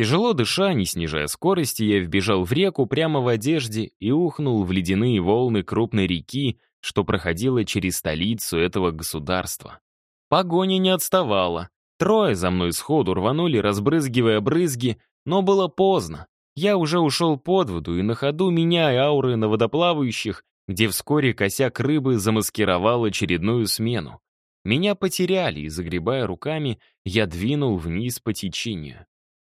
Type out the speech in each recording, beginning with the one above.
Тяжело дыша, не снижая скорости, я вбежал в реку прямо в одежде и ухнул в ледяные волны крупной реки, что проходила через столицу этого государства. Погоня не отставала. Трое за мной сходу рванули, разбрызгивая брызги, но было поздно. Я уже ушел под воду и на ходу, меняя ауры на водоплавающих, где вскоре косяк рыбы замаскировал очередную смену. Меня потеряли, и, загребая руками, я двинул вниз по течению.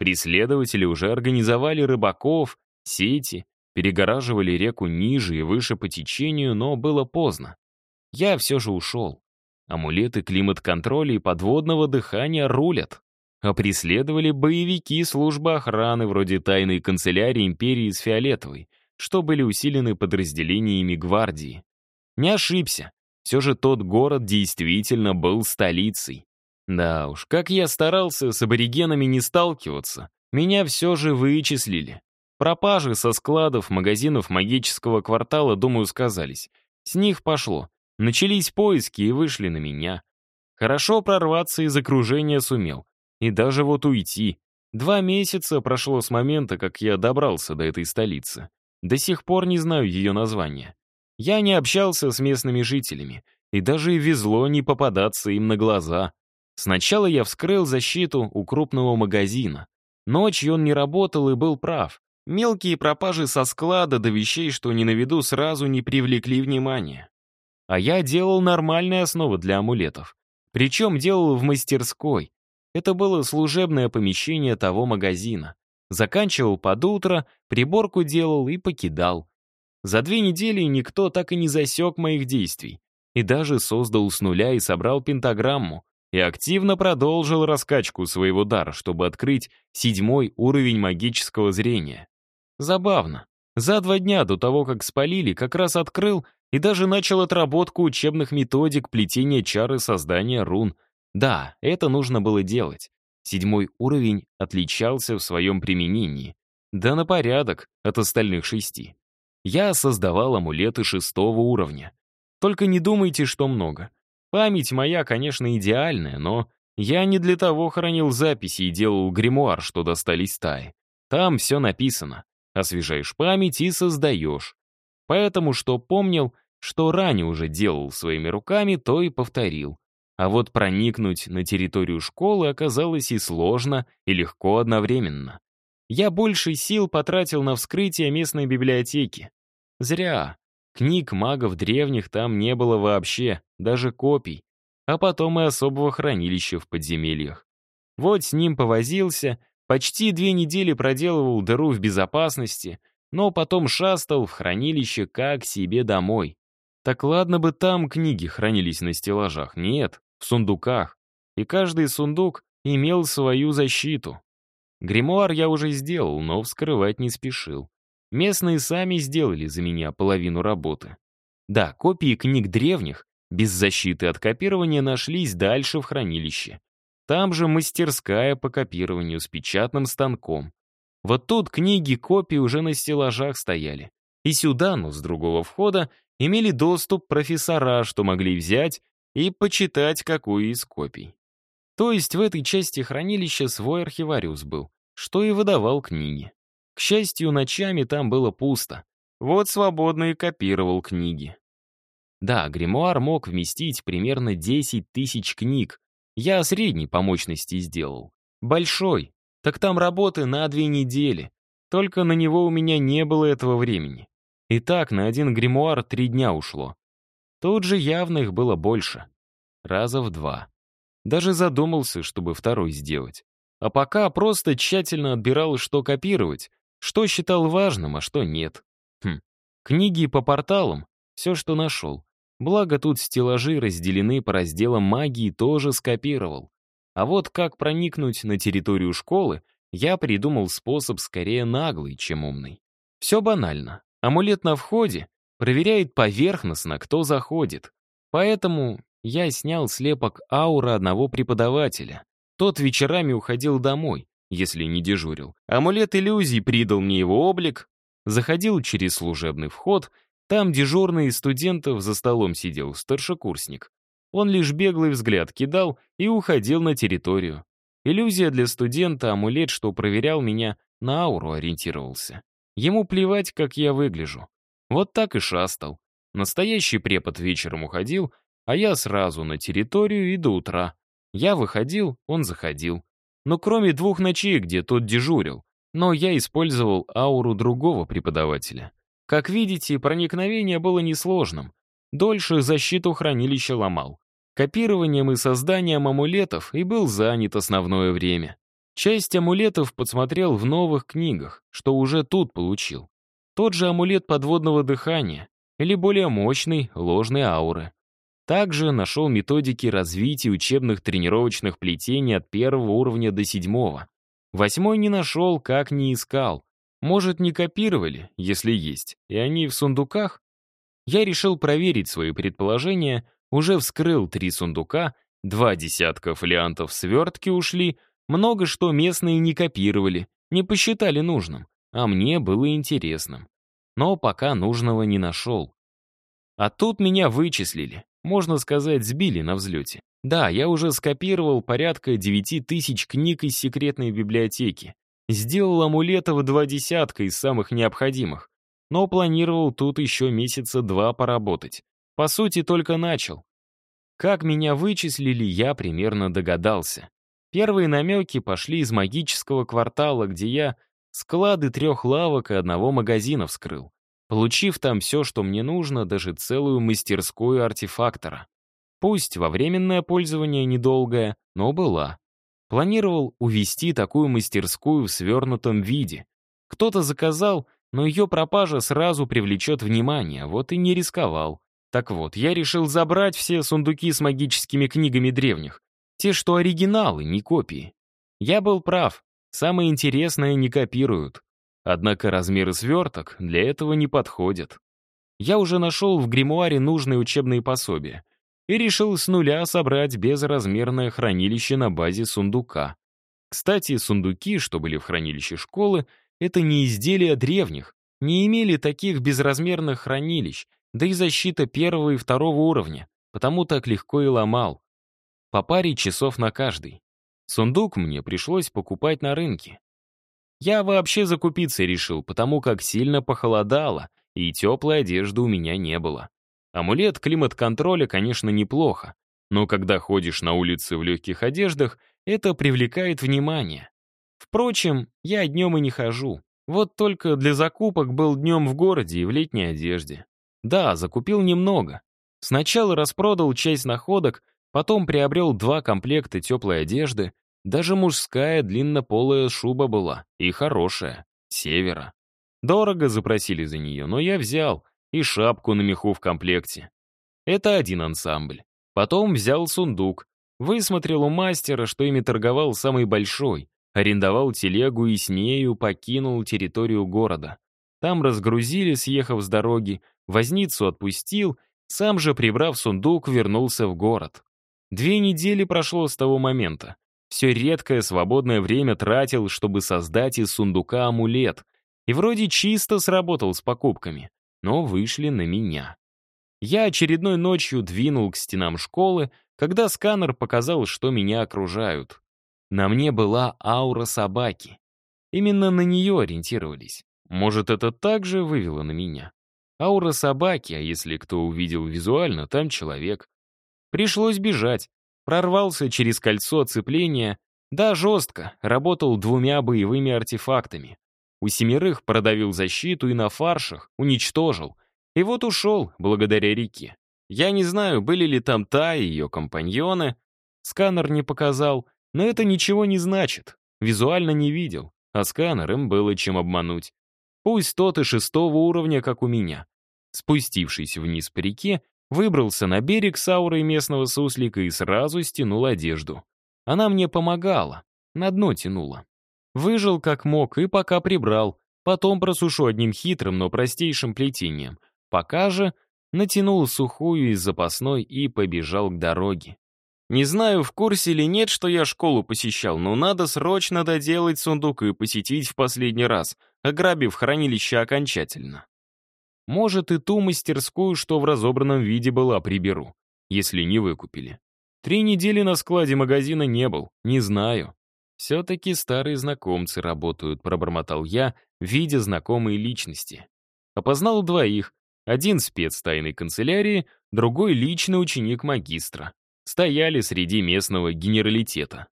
Преследователи уже организовали рыбаков, сети, перегораживали реку ниже и выше по течению, но было поздно. Я все же ушел. Амулеты климат-контроля и подводного дыхания рулят. А преследовали боевики службы охраны вроде тайной канцелярии империи с Фиолетовой, что были усилены подразделениями гвардии. Не ошибся. Все же тот город действительно был столицей. Да уж, как я старался с аборигенами не сталкиваться, меня все же вычислили. Пропажи со складов магазинов магического квартала, думаю, сказались. С них пошло. Начались поиски и вышли на меня. Хорошо прорваться из окружения сумел. И даже вот уйти. Два месяца прошло с момента, как я добрался до этой столицы. До сих пор не знаю ее названия. Я не общался с местными жителями, и даже везло не попадаться им на глаза. Сначала я вскрыл защиту у крупного магазина. Ночью он не работал и был прав. Мелкие пропажи со склада до вещей, что не на виду, сразу не привлекли внимания. А я делал нормальные основы для амулетов. Причем делал в мастерской. Это было служебное помещение того магазина. Заканчивал под утро, приборку делал и покидал. За две недели никто так и не засек моих действий. И даже создал с нуля и собрал пентаграмму, и активно продолжил раскачку своего дара, чтобы открыть седьмой уровень магического зрения. Забавно. За два дня до того, как спалили, как раз открыл и даже начал отработку учебных методик плетения чары создания рун. Да, это нужно было делать. Седьмой уровень отличался в своем применении. Да на порядок от остальных шести. Я создавал амулеты шестого уровня. Только не думайте, что много. Память моя, конечно, идеальная, но я не для того хранил записи и делал гримуар, что достались стаи. Там все написано. Освежаешь память и создаешь. Поэтому, что помнил, что ранее уже делал своими руками, то и повторил. А вот проникнуть на территорию школы оказалось и сложно, и легко одновременно. Я больше сил потратил на вскрытие местной библиотеки. Зря. Книг магов древних там не было вообще, даже копий, а потом и особого хранилища в подземельях. Вот с ним повозился, почти две недели проделывал дыру в безопасности, но потом шастал в хранилище как себе домой. Так ладно бы там книги хранились на стеллажах, нет, в сундуках. И каждый сундук имел свою защиту. Гримуар я уже сделал, но вскрывать не спешил. Местные сами сделали за меня половину работы. Да, копии книг древних, без защиты от копирования, нашлись дальше в хранилище. Там же мастерская по копированию с печатным станком. Вот тут книги копии уже на стеллажах стояли. И сюда, но с другого входа, имели доступ профессора, что могли взять и почитать какую из копий. То есть в этой части хранилища свой архивариус был, что и выдавал книги. К счастью, ночами там было пусто. Вот свободно и копировал книги. Да, гримуар мог вместить примерно 10 тысяч книг. Я средний по мощности сделал. Большой. Так там работы на две недели. Только на него у меня не было этого времени. И так на один гримуар три дня ушло. Тут же явно их было больше. Раза в два. Даже задумался, чтобы второй сделать. А пока просто тщательно отбирал, что копировать, что считал важным, а что нет. Хм. Книги по порталам — все, что нашел. Благо тут стеллажи разделены по разделам магии, тоже скопировал. А вот как проникнуть на территорию школы, я придумал способ скорее наглый, чем умный. Все банально. Амулет на входе проверяет поверхностно, кто заходит. Поэтому я снял слепок ауры одного преподавателя. Тот вечерами уходил домой, если не дежурил. Амулет иллюзий придал мне его облик, заходил через служебный вход, там дежурный из студентов за столом сидел старшекурсник. Он лишь беглый взгляд кидал и уходил на территорию. Иллюзия для студента, амулет, что проверял меня, на ауру ориентировался. Ему плевать, как я выгляжу. Вот так и шастал. Настоящий препод вечером уходил, а я сразу на территорию и до утра. Я выходил, он заходил. Но кроме двух ночей, где тот дежурил. Но я использовал ауру другого преподавателя. Как видите, проникновение было несложным. Дольше защиту хранилища ломал. Копированием и созданием амулетов и был занят основное время. Часть амулетов подсмотрел в новых книгах, что уже тут получил. Тот же амулет подводного дыхания или более мощный ложной ауры. Также нашел методики развития учебных тренировочных плетений от первого уровня до седьмого. Восьмой не нашел, как не искал. Может, не копировали, если есть, и они в сундуках? Я решил проверить свои предположения, уже вскрыл три сундука, два десятка фолиантов свертки ушли, много что местные не копировали, не посчитали нужным, а мне было интересным. Но пока нужного не нашел. А тут меня вычислили, можно сказать, сбили на взлете. Да, я уже скопировал порядка девяти тысяч книг из секретной библиотеки. Сделал амулетов два десятка из самых необходимых. Но планировал тут еще месяца два поработать. По сути, только начал. Как меня вычислили, я примерно догадался. Первые намеки пошли из магического квартала, где я склады трех лавок и одного магазина вскрыл, получив там все, что мне нужно, даже целую мастерскую артефактора. Пусть во временное пользование недолгое, но была. Планировал увести такую мастерскую в свернутом виде. Кто-то заказал, но ее пропажа сразу привлечет внимание, вот и не рисковал. Так вот, я решил забрать все сундуки с магическими книгами древних. Те, что оригиналы, не копии. Я был прав, самое интересное не копируют. Однако размеры сверток для этого не подходят. Я уже нашел в гримуаре нужные учебные пособия и решил с нуля собрать безразмерное хранилище на базе сундука. Кстати, сундуки, что были в хранилище школы, это не изделия древних, не имели таких безразмерных хранилищ, да и защита первого и второго уровня, потому так легко и ломал. По паре часов на каждый. Сундук мне пришлось покупать на рынке. Я вообще закупиться решил, потому как сильно похолодало, и теплой одежды у меня не было. Амулет климат-контроля, конечно, неплохо, но когда ходишь на улице в легких одеждах, это привлекает внимание. Впрочем, я днем и не хожу. Вот только для закупок был днем в городе и в летней одежде. Да, закупил немного. Сначала распродал часть находок, потом приобрел два комплекта теплой одежды, даже мужская длиннополая шуба была, и хорошая, севера. Дорого запросили за нее, но я взял, и шапку на меху в комплекте. Это один ансамбль. Потом взял сундук, высмотрел у мастера, что ими торговал самый большой, арендовал телегу и с нею покинул территорию города. Там разгрузили, съехав с дороги, возницу отпустил, сам же, прибрав сундук, вернулся в город. Две недели прошло с того момента. Все редкое свободное время тратил, чтобы создать из сундука амулет. И вроде чисто сработал с покупками но вышли на меня. Я очередной ночью двинул к стенам школы, когда сканер показал, что меня окружают. На мне была аура собаки. Именно на нее ориентировались. Может, это также вывело на меня. Аура собаки, а если кто увидел визуально, там человек. Пришлось бежать. Прорвался через кольцо оцепления. Да, жестко, работал двумя боевыми артефактами. У семерых продавил защиту и на фаршах уничтожил. И вот ушел, благодаря реке. Я не знаю, были ли там та и ее компаньоны. Сканер не показал, но это ничего не значит. Визуально не видел, а сканер им было чем обмануть. Пусть тот и шестого уровня, как у меня. Спустившись вниз по реке, выбрался на берег с аурой местного суслика и сразу стянул одежду. Она мне помогала, на дно тянула. Выжил как мог и пока прибрал. Потом просушу одним хитрым, но простейшим плетением. Пока же натянул сухую из запасной и побежал к дороге. Не знаю, в курсе или нет, что я школу посещал, но надо срочно доделать сундук и посетить в последний раз, ограбив хранилище окончательно. Может, и ту мастерскую, что в разобранном виде была, приберу, если не выкупили. Три недели на складе магазина не был, не знаю. «Все-таки старые знакомцы работают», — пробормотал я, видя знакомые личности. Опознал двоих. Один спец тайной канцелярии, другой — личный ученик магистра. Стояли среди местного генералитета.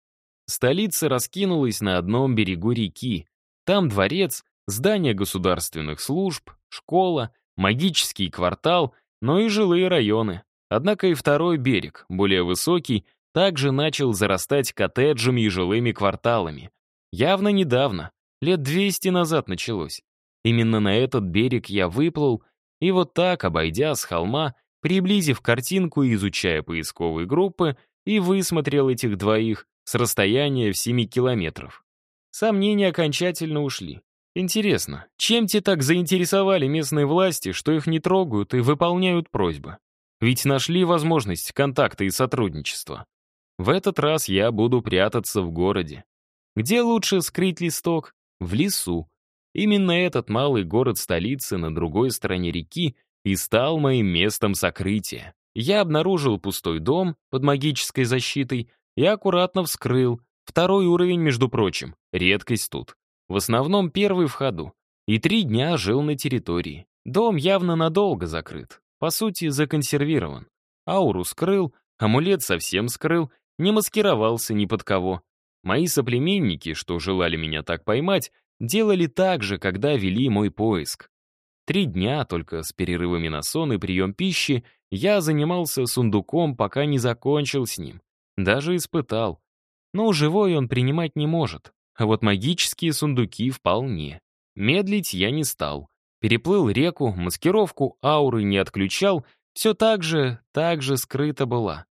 Столица раскинулась на одном берегу реки. Там дворец, здание государственных служб, школа, магический квартал, но и жилые районы. Однако и второй берег, более высокий, также начал зарастать коттеджами и жилыми кварталами. Явно недавно, лет 200 назад началось. Именно на этот берег я выплыл, и вот так, обойдя с холма, приблизив картинку и изучая поисковые группы, и высмотрел этих двоих с расстояния в 7 километров. Сомнения окончательно ушли. Интересно, чем те так заинтересовали местные власти, что их не трогают и выполняют просьбы? Ведь нашли возможность контакта и сотрудничества. В этот раз я буду прятаться в городе. Где лучше скрыть листок? В лесу. Именно этот малый город столицы на другой стороне реки и стал моим местом сокрытия. Я обнаружил пустой дом под магической защитой и аккуратно вскрыл. Второй уровень, между прочим, редкость тут. В основном первый в ходу. И три дня жил на территории. Дом явно надолго закрыт. По сути, законсервирован. Ауру скрыл, амулет совсем скрыл, не маскировался ни под кого. Мои соплеменники, что желали меня так поймать, делали так же, когда вели мой поиск. Три дня, только с перерывами на сон и прием пищи, я занимался сундуком, пока не закончил с ним. Даже испытал. Но живой он принимать не может. А вот магические сундуки вполне. Медлить я не стал. Переплыл реку, маскировку ауры не отключал, все так же, так же скрыто была.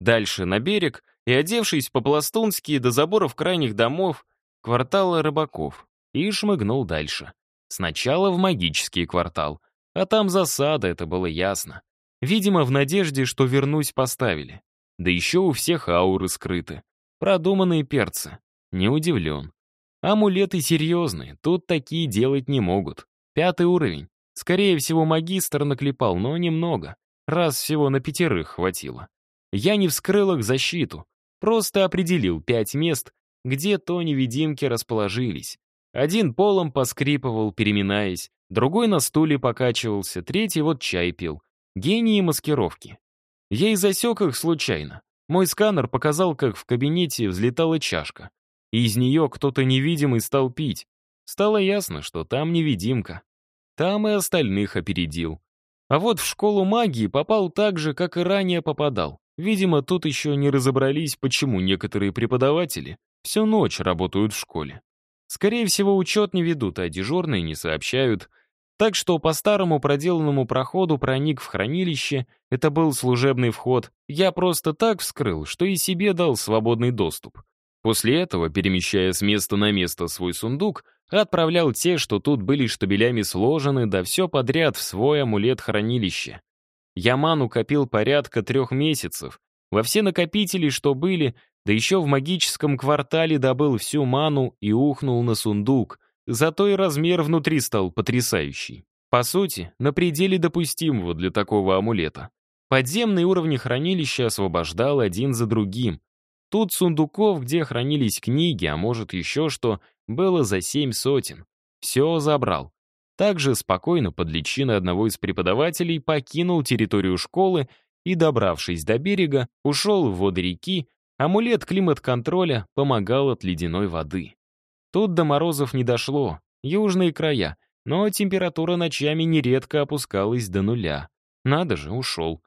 Дальше на берег и, одевшись по-пластунски до заборов крайних домов, квартала рыбаков, и шмыгнул дальше. Сначала в магический квартал, а там засада, это было ясно. Видимо, в надежде, что вернусь, поставили. Да еще у всех ауры скрыты. Продуманные перцы. Не удивлен. Амулеты серьезные, тут такие делать не могут. Пятый уровень. Скорее всего, магистр наклепал, но немного. Раз всего на пятерых хватило. Я не вскрыл их защиту, просто определил пять мест, где то невидимки расположились. Один полом поскрипывал, переминаясь, другой на стуле покачивался, третий вот чай пил. Гении маскировки. Я и засек их случайно. Мой сканер показал, как в кабинете взлетала чашка. И из нее кто-то невидимый стал пить. Стало ясно, что там невидимка. Там и остальных опередил. А вот в школу магии попал так же, как и ранее попадал. Видимо, тут еще не разобрались, почему некоторые преподаватели всю ночь работают в школе. Скорее всего, учет не ведут, а дежурные не сообщают. Так что по старому проделанному проходу проник в хранилище, это был служебный вход, я просто так вскрыл, что и себе дал свободный доступ. После этого, перемещая с места на место свой сундук, отправлял те, что тут были штабелями сложены, да все подряд в свой амулет-хранилище. Я ману копил порядка трех месяцев. Во все накопители, что были, да еще в магическом квартале добыл всю ману и ухнул на сундук. Зато и размер внутри стал потрясающий. По сути, на пределе допустимого для такого амулета. Подземные уровни хранилища освобождал один за другим. Тут сундуков, где хранились книги, а может еще что, было за семь сотен. Все забрал. Также спокойно под личиной одного из преподавателей покинул территорию школы и, добравшись до берега, ушел в воды реки, амулет климат-контроля помогал от ледяной воды. Тут до морозов не дошло, южные края, но температура ночами нередко опускалась до нуля. Надо же, ушел.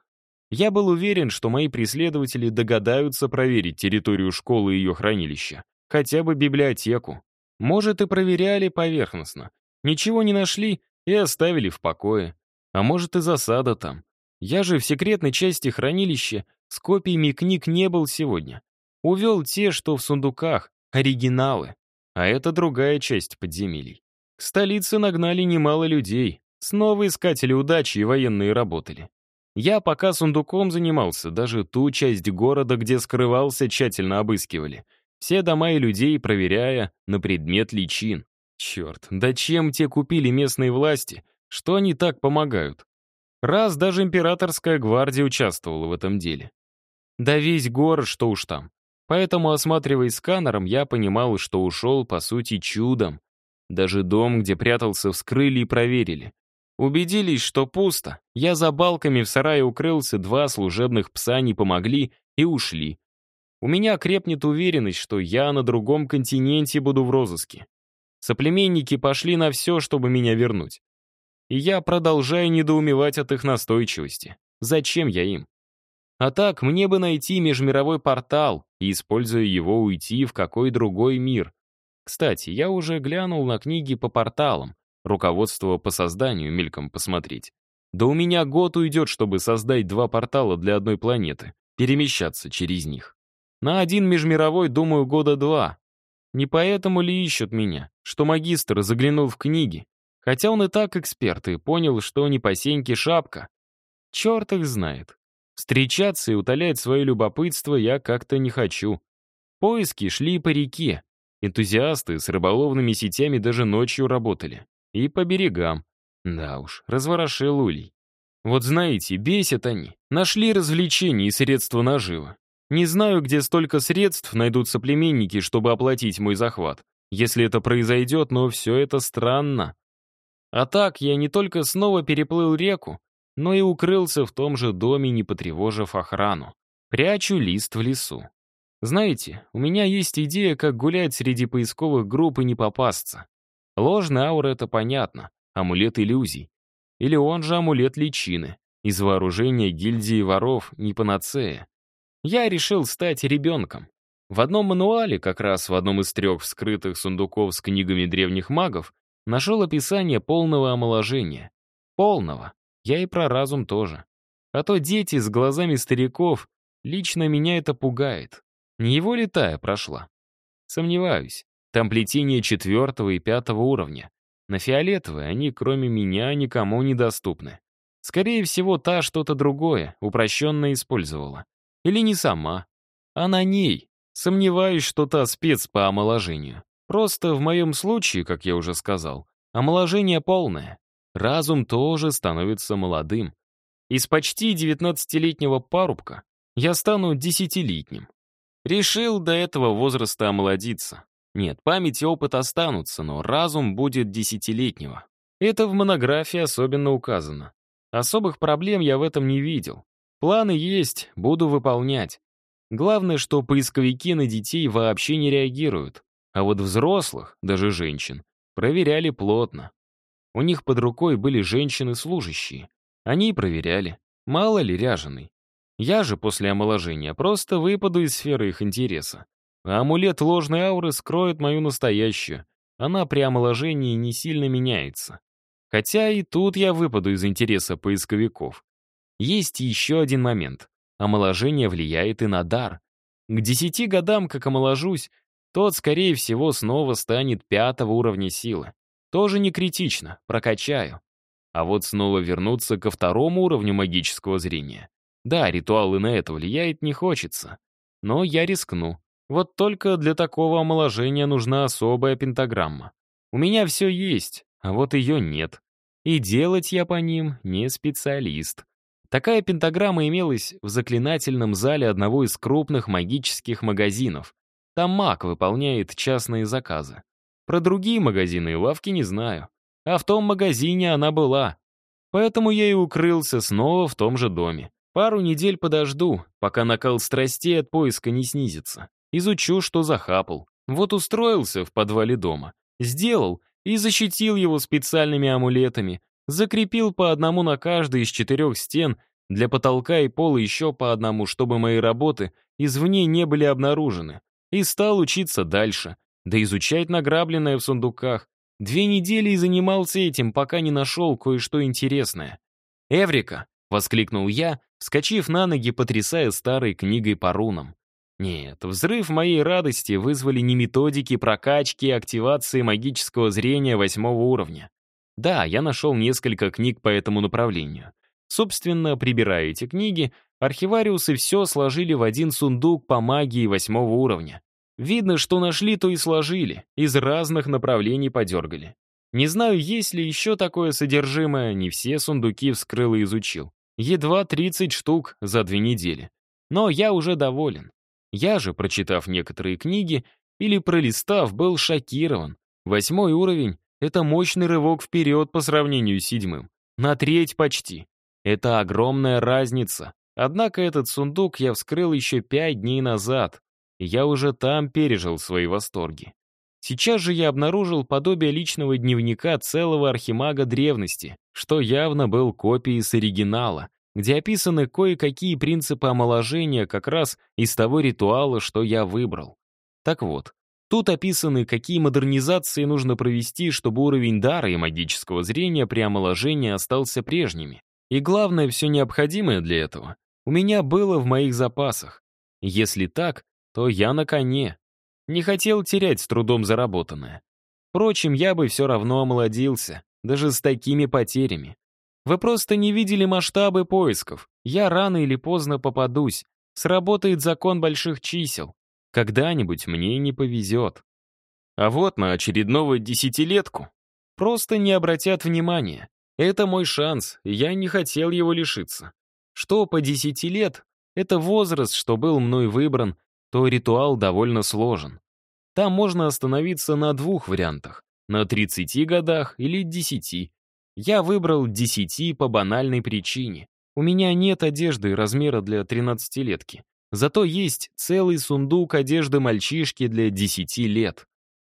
Я был уверен, что мои преследователи догадаются проверить территорию школы и ее хранилища, хотя бы библиотеку. Может, и проверяли поверхностно, Ничего не нашли и оставили в покое. А может и засада там. Я же в секретной части хранилища с копиями книг не был сегодня. Увел те, что в сундуках, оригиналы. А это другая часть подземелий. К столице нагнали немало людей. Снова искатели удачи и военные работали. Я пока сундуком занимался, даже ту часть города, где скрывался, тщательно обыскивали. Все дома и людей проверяя на предмет личин. Черт, да чем те купили местные власти, что они так помогают? Раз даже императорская гвардия участвовала в этом деле. Да весь город, что уж там. Поэтому, осматриваясь сканером, я понимал, что ушел, по сути, чудом. Даже дом, где прятался, вскрыли и проверили. Убедились, что пусто. Я за балками в сарае укрылся, два служебных пса не помогли и ушли. У меня крепнет уверенность, что я на другом континенте буду в розыске. Соплеменники пошли на все, чтобы меня вернуть. И я продолжаю недоумевать от их настойчивости. Зачем я им? А так, мне бы найти межмировой портал и, используя его, уйти в какой другой мир. Кстати, я уже глянул на книги по порталам, руководство по созданию мельком посмотреть. Да у меня год уйдет, чтобы создать два портала для одной планеты, перемещаться через них. На один межмировой, думаю, года два. Не поэтому ли ищут меня, что магистр заглянул в книги, хотя он и так эксперт и понял, что не по сеньке шапка. Черт их знает. Встречаться и утолять свое любопытство я как-то не хочу. Поиски шли по реке. Энтузиасты с рыболовными сетями даже ночью работали. И по берегам. Да уж, разворошил улей. Вот знаете, бесят они. Нашли развлечения и средства наживы. Не знаю, где столько средств найдут соплеменники, чтобы оплатить мой захват. Если это произойдет, но все это странно. А так, я не только снова переплыл реку, но и укрылся в том же доме, не потревожив охрану. Прячу лист в лесу. Знаете, у меня есть идея, как гулять среди поисковых групп и не попасться. Ложная аура — это понятно, амулет иллюзий. Или он же амулет личины. Из вооружения гильдии воров не панацея. Я решил стать ребенком. В одном мануале, как раз в одном из трех вскрытых сундуков с книгами древних магов, нашел описание полного омоложения. Полного. Я и про разум тоже. А то дети с глазами стариков, лично меня это пугает. Не его ли тая прошла? Сомневаюсь. Там плетение четвертого и пятого уровня. На фиолетовые они, кроме меня, никому не доступны. Скорее всего, та что-то другое, упрощенно использовала. Или не сама. А на ней. Сомневаюсь, что та спец по омоложению. Просто в моем случае, как я уже сказал, омоложение полное разум тоже становится молодым. Из почти 19-летнего парубка я стану десятилетним. Решил до этого возраста омолодиться. Нет, память и опыт останутся, но разум будет десятилетнего. Это в монографии особенно указано. Особых проблем я в этом не видел. Планы есть, буду выполнять. Главное, что поисковики на детей вообще не реагируют. А вот взрослых, даже женщин, проверяли плотно. У них под рукой были женщины-служащие. Они проверяли, мало ли ряженый. Я же после омоложения просто выпаду из сферы их интереса. Амулет ложной ауры скроет мою настоящую. Она при омоложении не сильно меняется. Хотя и тут я выпаду из интереса поисковиков. Есть еще один момент. Омоложение влияет и на дар. К десяти годам, как омоложусь, тот, скорее всего, снова станет пятого уровня силы. Тоже не критично, прокачаю. А вот снова вернуться ко второму уровню магического зрения. Да, ритуалы на это влияет не хочется. Но я рискну. Вот только для такого омоложения нужна особая пентаграмма. У меня все есть, а вот ее нет. И делать я по ним не специалист. Такая пентаграмма имелась в заклинательном зале одного из крупных магических магазинов. Там маг выполняет частные заказы. Про другие магазины и лавки не знаю. А в том магазине она была. Поэтому я и укрылся снова в том же доме. Пару недель подожду, пока накал страстей от поиска не снизится. Изучу, что захапал. Вот устроился в подвале дома. Сделал и защитил его специальными амулетами. Закрепил по одному на каждой из четырех стен, для потолка и пола еще по одному, чтобы мои работы извне не были обнаружены. И стал учиться дальше да изучать награбленное в сундуках. Две недели и занимался этим, пока не нашел кое-что интересное. «Эврика!» — воскликнул я, вскочив на ноги, потрясая старой книгой по рунам. Нет, взрыв моей радости вызвали не методики прокачки и активации магического зрения восьмого уровня. Да, я нашел несколько книг по этому направлению. Собственно, прибирая эти книги, архивариусы все сложили в один сундук по магии восьмого уровня. Видно, что нашли, то и сложили, из разных направлений подергали. Не знаю, есть ли еще такое содержимое, не все сундуки вскрыл и изучил. Едва 30 штук за две недели. Но я уже доволен. Я же, прочитав некоторые книги или пролистав, был шокирован. Восьмой уровень — это мощный рывок вперед по сравнению с седьмым. На треть почти. Это огромная разница. Однако этот сундук я вскрыл еще пять дней назад, и я уже там пережил свои восторги. Сейчас же я обнаружил подобие личного дневника целого архимага древности, что явно был копией с оригинала, где описаны кое-какие принципы омоложения как раз из того ритуала, что я выбрал. Так вот, тут описаны, какие модернизации нужно провести, чтобы уровень дара и магического зрения при омоложении остался прежними. И главное, все необходимое для этого у меня было в моих запасах. Если так, то я на коне. Не хотел терять с трудом заработанное. Впрочем, я бы все равно омолодился, даже с такими потерями. Вы просто не видели масштабы поисков. Я рано или поздно попадусь. Сработает закон больших чисел. Когда-нибудь мне не повезет. А вот на очередного десятилетку просто не обратят внимания. Это мой шанс, я не хотел его лишиться. Что по десяти лет — это возраст, что был мной выбран, то ритуал довольно сложен. Там можно остановиться на двух вариантах — на 30 годах или 10. Я выбрал 10 по банальной причине. У меня нет одежды размера для 13-летки. Зато есть целый сундук одежды мальчишки для 10 лет.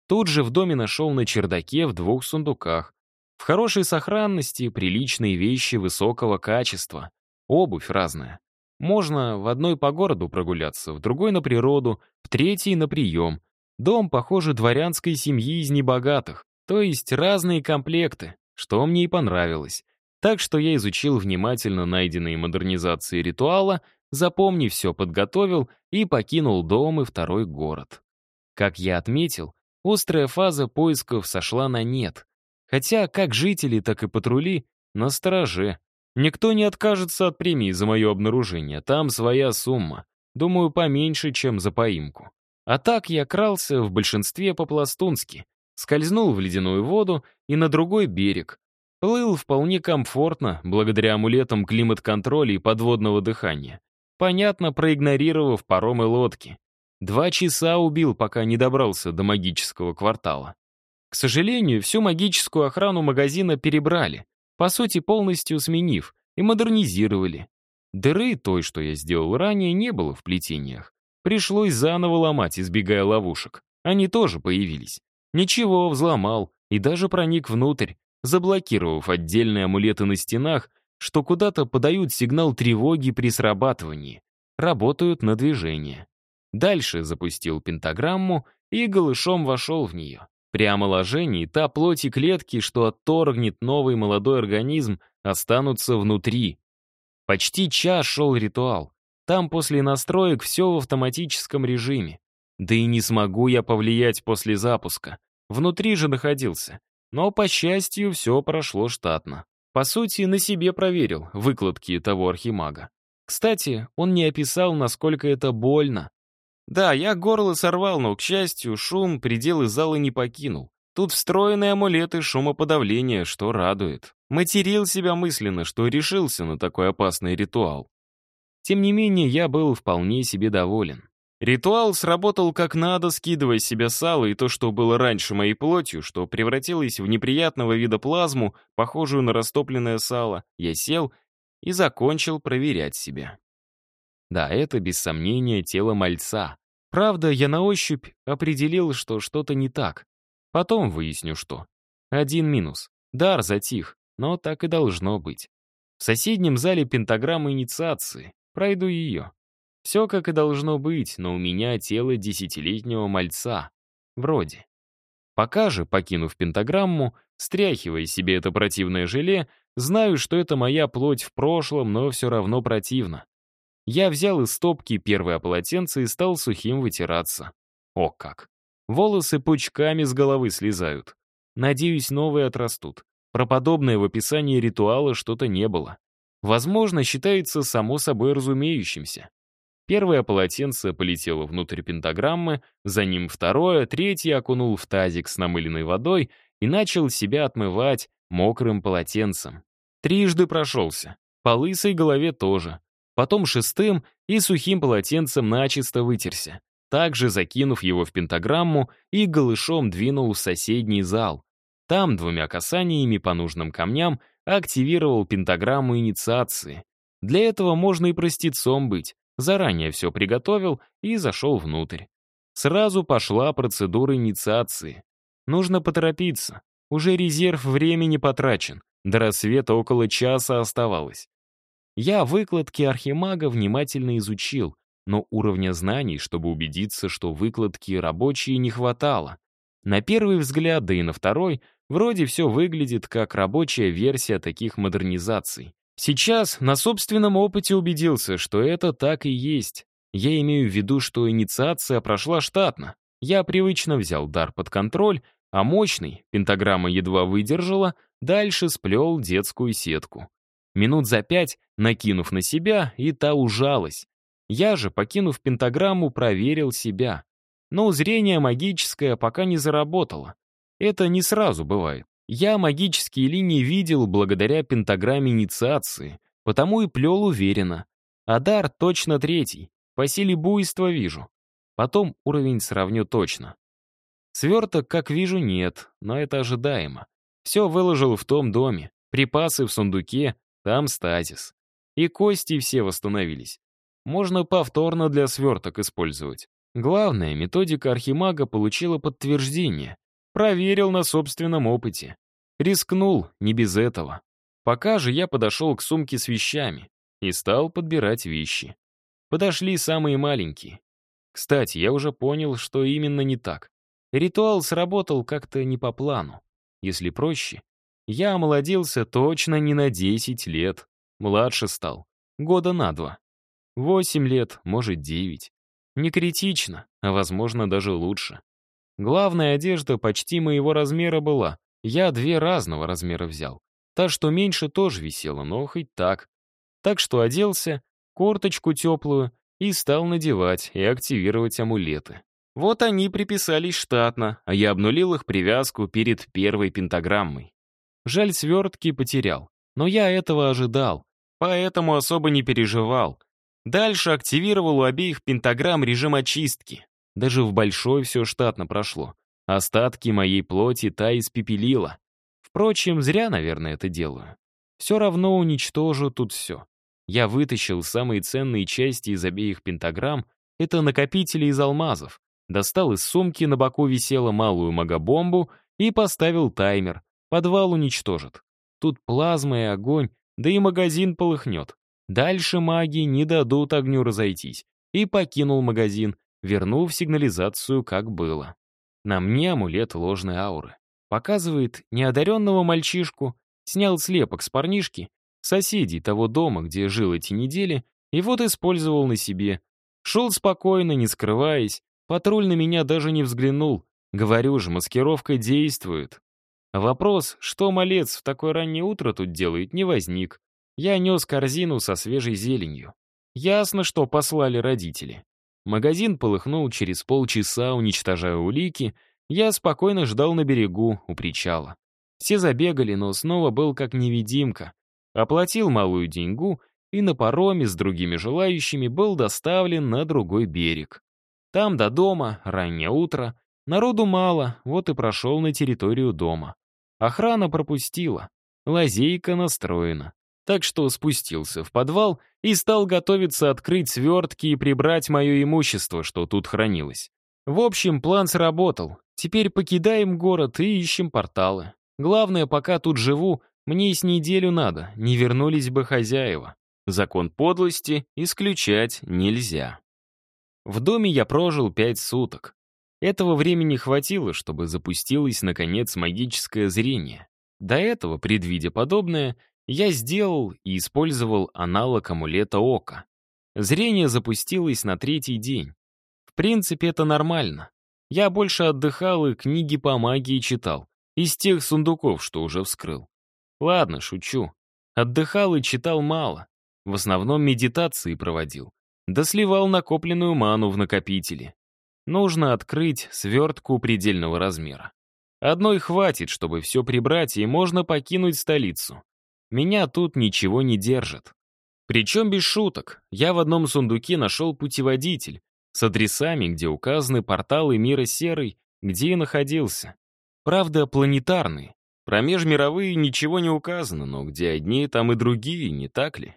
Тут же в доме нашел на чердаке в двух сундуках. В хорошей сохранности приличные вещи высокого качества. Обувь разная. Можно в одной по городу прогуляться, в другой на природу, в третьей на прием. Дом, похоже, дворянской семьи из небогатых, то есть разные комплекты, что мне и понравилось. Так что я изучил внимательно найденные модернизации ритуала, запомнив все, подготовил и покинул дом и второй город. Как я отметил, острая фаза поисков сошла на нет. Хотя как жители, так и патрули на стороже. Никто не откажется от премии за мое обнаружение, там своя сумма. Думаю, поменьше, чем за поимку. А так я крался в большинстве по-пластунски, скользнул в ледяную воду и на другой берег. Плыл вполне комфортно, благодаря амулетам климат-контроля и подводного дыхания. Понятно, проигнорировав паромы лодки. Два часа убил, пока не добрался до магического квартала. К сожалению, всю магическую охрану магазина перебрали по сути полностью сменив, и модернизировали. Дыры той, что я сделал ранее, не было в плетениях. Пришлось заново ломать, избегая ловушек. Они тоже появились. Ничего, взломал и даже проник внутрь, заблокировав отдельные амулеты на стенах, что куда-то подают сигнал тревоги при срабатывании. Работают на движение. Дальше запустил пентаграмму и голышом вошел в нее. При омоложении та плоть и клетки, что отторгнет новый молодой организм, останутся внутри. Почти час шел ритуал. Там после настроек все в автоматическом режиме. Да и не смогу я повлиять после запуска. Внутри же находился. Но, по счастью, все прошло штатно. По сути, на себе проверил выкладки того архимага. Кстати, он не описал, насколько это больно. Да, я горло сорвал, но, к счастью, шум пределы зала не покинул. Тут встроенные амулеты шумоподавления, что радует. Материл себя мысленно, что решился на такой опасный ритуал. Тем не менее, я был вполне себе доволен. Ритуал сработал как надо, скидывая с себя сало и то, что было раньше моей плотью, что превратилось в неприятного вида плазму, похожую на растопленное сало. Я сел и закончил проверять себя. Да, это, без сомнения, тело мальца. Правда, я на ощупь определил, что что-то не так. Потом выясню, что. Один минус. Дар затих, но так и должно быть. В соседнем зале пентаграмма инициации. Пройду ее. Все как и должно быть, но у меня тело десятилетнего мальца. Вроде. Пока же, покинув пентаграмму, стряхивая себе это противное желе, знаю, что это моя плоть в прошлом, но все равно противно. Я взял из стопки первое полотенце и стал сухим вытираться. О как! Волосы пучками с головы слезают. Надеюсь, новые отрастут. Про подобное в описании ритуала что-то не было. Возможно, считается само собой разумеющимся. Первое полотенце полетело внутрь пентаграммы, за ним второе, третье окунул в тазик с намыленной водой и начал себя отмывать мокрым полотенцем. Трижды прошелся. По лысой голове тоже. потом шестым и сухим полотенцем начисто вытерся, также закинув его в пентаграмму и голышом двинул в соседний зал. Там двумя касаниями по нужным камням активировал пентаграмму инициации. Для этого можно и простецом быть. Заранее все приготовил и зашел внутрь. Сразу пошла процедура инициации. Нужно поторопиться. Уже резерв времени потрачен. До рассвета около часа оставалось. Я выкладки архимага внимательно изучил, но уровня знаний, чтобы убедиться, что выкладки рабочие, не хватало. На первый взгляд, да и на второй, вроде все выглядит как рабочая версия таких модернизаций. Сейчас на собственном опыте убедился, что это так и есть. Я имею в виду, что инициация прошла штатно. Я привычно взял дар под контроль, а мощный, пентаграмма едва выдержала, дальше сплел детскую сетку. Минут за пять, накинув на себя, и та ужалась. Я же, покинув пентаграмму, проверил себя. Но зрение магическое пока не заработало. Это не сразу бывает. Я магические линии видел благодаря пентаграмме инициации, потому и плел уверенно. А дар точно третий, по силе буйства вижу. Потом уровень сравню точно. Сверток, как вижу, нет, но это ожидаемо. Все выложил в том доме, припасы в сундуке, там стазис. И кости все восстановились. Можно повторно для сверток использовать. Главное, методика архимага получила подтверждение. Проверил на собственном опыте. Рискнул, не без этого. Пока же я подошел к сумке с вещами и стал подбирать вещи. Подошли самые маленькие. Кстати, я уже понял, что именно не так. Ритуал сработал как-то не по плану. Если проще, я омолодился точно не на 10 лет. Младше стал. Года на два. Восемь лет, может, девять. Не критично, а, возможно, даже лучше. Главная одежда почти моего размера была. Я две разного размера взял. Та, что меньше, тоже висела, но хоть так. Так что оделся, корточку теплую, и стал надевать и активировать амулеты. Вот они приписались штатно, а я обнулил их привязку перед первой пентаграммой. Жаль, свертки потерял, но я этого ожидал, поэтому особо не переживал. Дальше активировал у обеих пентаграмм режим очистки. Даже в большой все штатно прошло. Остатки моей плоти та испепелила. Впрочем, зря, наверное, это делаю. Все равно уничтожу тут все. Я вытащил самые ценные части из обеих пентаграмм, это накопители из алмазов, достал из сумки, на боку висела малую магобомбу и поставил таймер. Подвал уничтожит. Тут плазма и огонь, да и магазин полыхнет. Дальше маги не дадут огню разойтись. И покинул магазин, вернув сигнализацию, как было. На мне амулет ложной ауры. Показывает неодаренного мальчишку, снял слепок с парнишки, соседей того дома, где жил эти недели, и вот использовал на себе. Шел спокойно, не скрываясь, патруль на меня даже не взглянул. Говорю же, маскировка действует. Вопрос, что малец в такое раннее утро тут делает, не возник. Я нес корзину со свежей зеленью. Ясно, что послали родители. Магазин полыхнул через полчаса, уничтожая улики. Я спокойно ждал на берегу, у причала. Все забегали, но снова был как невидимка. Оплатил малую деньгу и на пароме с другими желающими был доставлен на другой берег. Там до дома, раннее утро, народу мало, вот и прошел на территорию дома. Охрана пропустила, лазейка настроена так что спустился в подвал и стал готовиться открыть свертки и прибрать мое имущество, что тут хранилось. В общем, план сработал. Теперь покидаем город и ищем порталы. Главное, пока тут живу, мне с неделю надо, не вернулись бы хозяева. Закон подлости исключать нельзя. В доме я прожил пять суток. Этого времени хватило, чтобы запустилось, наконец, магическое зрение. До этого, предвидя подобное, я сделал и использовал аналог амулета ока. Зрение запустилось на третий день. В принципе, это нормально. Я больше отдыхал и книги по магии читал. Из тех сундуков, что уже вскрыл. Ладно, шучу. Отдыхал и читал мало. В основном медитации проводил. Да накопленную ману в накопителе. Нужно открыть свертку предельного размера. Одной хватит, чтобы все прибрать, и можно покинуть столицу. Меня тут ничего не держит. Причем без шуток. Я в одном сундуке нашел путеводитель с адресами, где указаны порталы мира серый, где я находился. Правда, планетарные. Про межмировые ничего не указано, но где одни, там и другие, не так ли?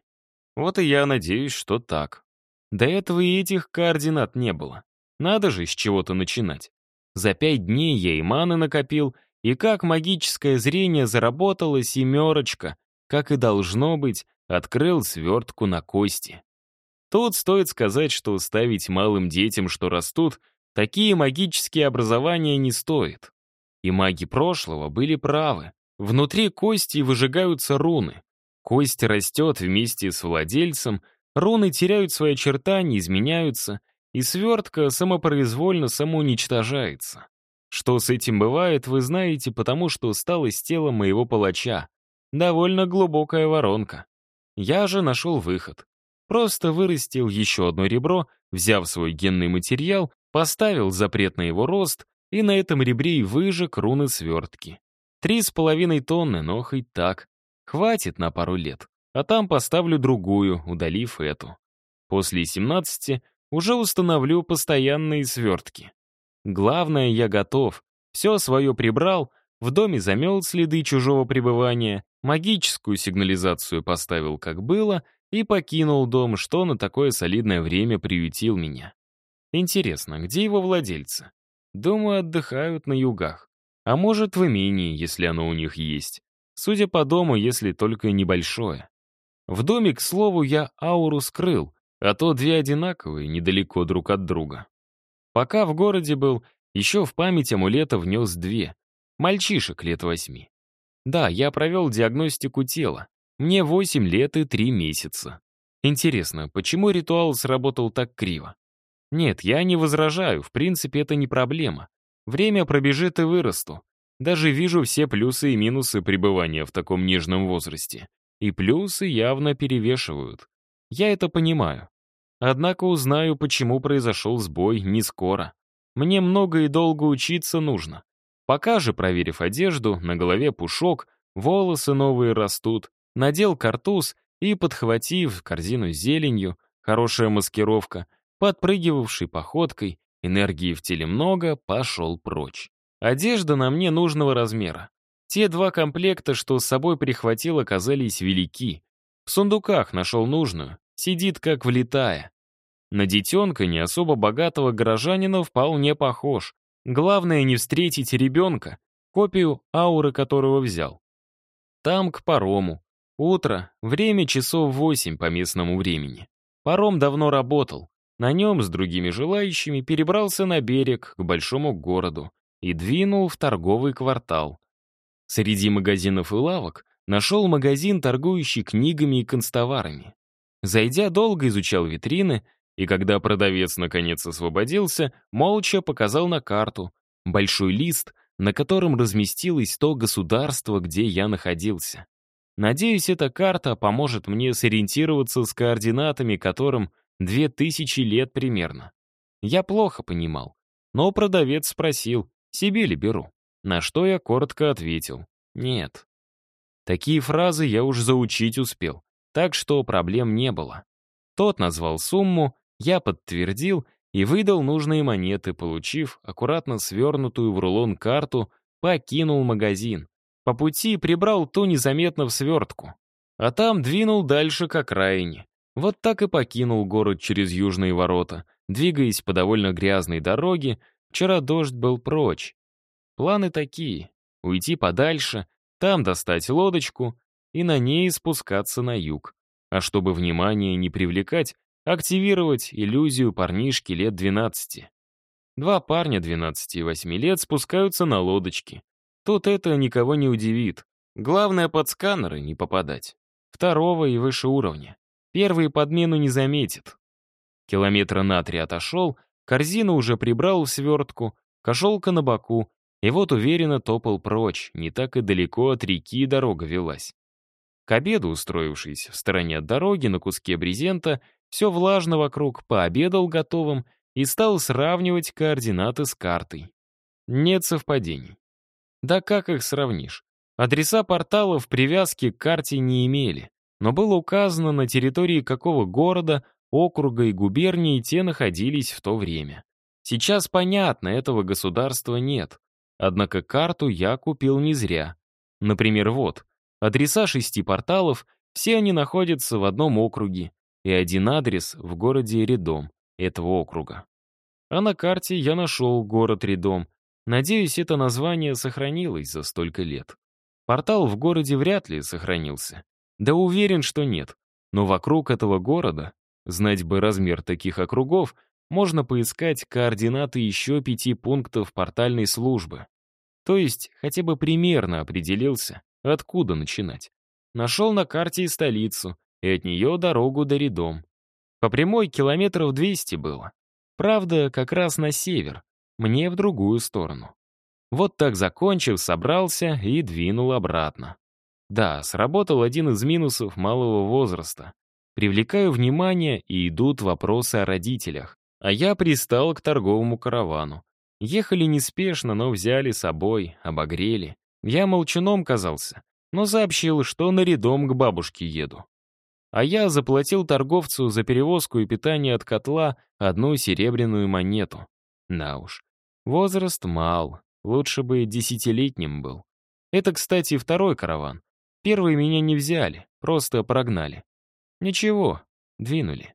Вот и я надеюсь, что так. До этого и этих координат не было. Надо же с чего-то начинать. За пять дней я и маны накопил, и как магическое зрение заработало семерочка, как и должно быть, открыл свертку на кости. Тут стоит сказать, что ставить малым детям, что растут, такие магические образования не стоит. И маги прошлого были правы. Внутри кости выжигаются руны. Кость растет вместе с владельцем, руны теряют свои очертания, изменяются, и свертка самопроизвольно самоуничтожается. Что с этим бывает, вы знаете, потому что стало с тела моего палача. Довольно глубокая воронка. Я же нашел выход. Просто вырастил еще одно ребро, взяв свой генный материал, поставил запрет на его рост и на этом ребре и выжег руны свертки. Три с половиной тонны, но хоть так. Хватит на пару лет. А там поставлю другую, удалив эту. После 17 уже установлю постоянные свертки. Главное, я готов. Все свое прибрал, в доме замел следы чужого пребывания, магическую сигнализацию поставил как было и покинул дом, что на такое солидное время приютил меня. Интересно, где его владельцы? Думаю, отдыхают на югах. А может, в имении, если оно у них есть. Судя по дому, если только небольшое. В доме, к слову, я ауру скрыл, а то две одинаковые, недалеко друг от друга. Пока в городе был, еще в память амулета внес две. Мальчишек лет восьми. Да, я провел диагностику тела. Мне восемь лет и три месяца. Интересно, почему ритуал сработал так криво? Нет, я не возражаю, в принципе, это не проблема. Время пробежит и вырасту. Даже вижу все плюсы и минусы пребывания в таком нежном возрасте. И плюсы явно перевешивают. Я это понимаю. Однако узнаю, почему произошел сбой не скоро. Мне много и долго учиться нужно. Пока же, проверив одежду, на голове пушок, волосы новые растут, надел картуз и, подхватив корзину с зеленью, хорошая маскировка, подпрыгивавшей походкой, энергии в теле много, пошел прочь. Одежда на мне нужного размера. Те два комплекта, что с собой прихватил, оказались велики. В сундуках нашел нужную, сидит как влетая. На детенка не особо богатого горожанина вполне похож. Главное не встретить ребенка, копию ауры которого взял. Там к парому. Утро, время часов восемь по местному времени. Паром давно работал. На нем с другими желающими перебрался на берег к большому городу и двинул в торговый квартал. Среди магазинов и лавок нашел магазин, торгующий книгами и констоварами. Зайдя, долго изучал витрины, и когда продавец наконец освободился, молча показал на карту, большой лист, на котором разместилось то государство, где я находился. Надеюсь, эта карта поможет мне сориентироваться с координатами, которым две тысячи лет примерно. Я плохо понимал, но продавец спросил, себе ли беру, на что я коротко ответил, нет. Такие фразы я уж заучить успел, так что проблем не было. Тот назвал сумму, я подтвердил и выдал нужные монеты, получив аккуратно свернутую в рулон карту, покинул магазин. По пути прибрал ту незаметно в свертку. А там двинул дальше к окраине. Вот так и покинул город через южные ворота, двигаясь по довольно грязной дороге. Вчера дождь был прочь. Планы такие — уйти подальше, там достать лодочку и на ней спускаться на юг. А чтобы внимание не привлекать, активировать иллюзию парнишки лет 12. Два парня 12 и 8 лет спускаются на лодочке. Тут это никого не удивит. Главное под сканеры не попадать. Второго и выше уровня. Первый подмену не заметит. Километра на три отошел, корзину уже прибрал в свертку, кошелка на боку, и вот уверенно топал прочь, не так и далеко от реки дорога велась. К обеду, устроившись в стороне от дороги на куске брезента, все влажно вокруг, пообедал готовым и стал сравнивать координаты с картой. Нет совпадений. Да как их сравнишь? Адреса порталов привязки к карте не имели. но было указано, на территории какого города, округа и губернии те находились в то время. Сейчас понятно, этого государства нет. Однако карту я купил не зря. Например, вот, адреса шести порталов, все они находятся в одном округе, и один адрес в городе Редом этого округа. А на карте я нашел город Редом. Надеюсь, это название сохранилось за столько лет. Портал в городе вряд ли сохранился. Да уверен, что нет. Но вокруг этого города, знать бы размер таких округов, можно поискать координаты еще пяти пунктов портальной службы. То есть хотя бы примерно определился, откуда начинать. Нашел на карте и столицу, и от нее дорогу до Редом. По прямой километров 200 было. Правда, как раз на север, мне в другую сторону. Вот так закончил, собрался и двинул обратно. Да, сработал один из минусов малого возраста. Привлекаю внимание, и идут вопросы о родителях. А я пристал к торговому каравану. Ехали неспешно, но взяли с собой, обогрели. Я молчуном казался, но сообщил, что на редом к бабушке еду. А я заплатил торговцу за перевозку и питание от котла одну серебряную монету. Да уж, возраст мал, лучше бы десятилетним был. Это, кстати, второй караван. Первый меня не взяли, просто прогнали. Ничего, двинули.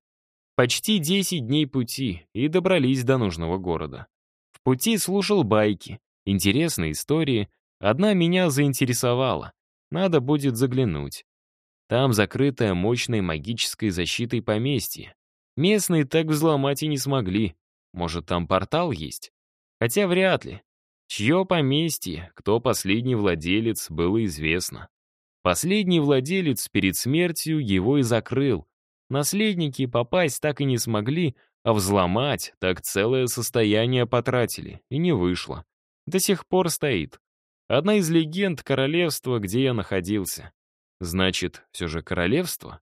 Почти 10 дней пути и добрались до нужного города. В пути слушал байки, интересные истории. Одна меня заинтересовала. Надо будет заглянуть. Там закрытое мощной магической защитой поместье. Местные так взломать и не смогли. Может, там портал есть? Хотя вряд ли. Чье поместье, кто последний владелец, было известно. Последний владелец перед смертью его и закрыл, Наследники попасть так и не смогли, а взломать так целое состояние потратили, и не вышло. До сих пор стоит. Одна из легенд королевства, где я находился. Значит, все же королевство?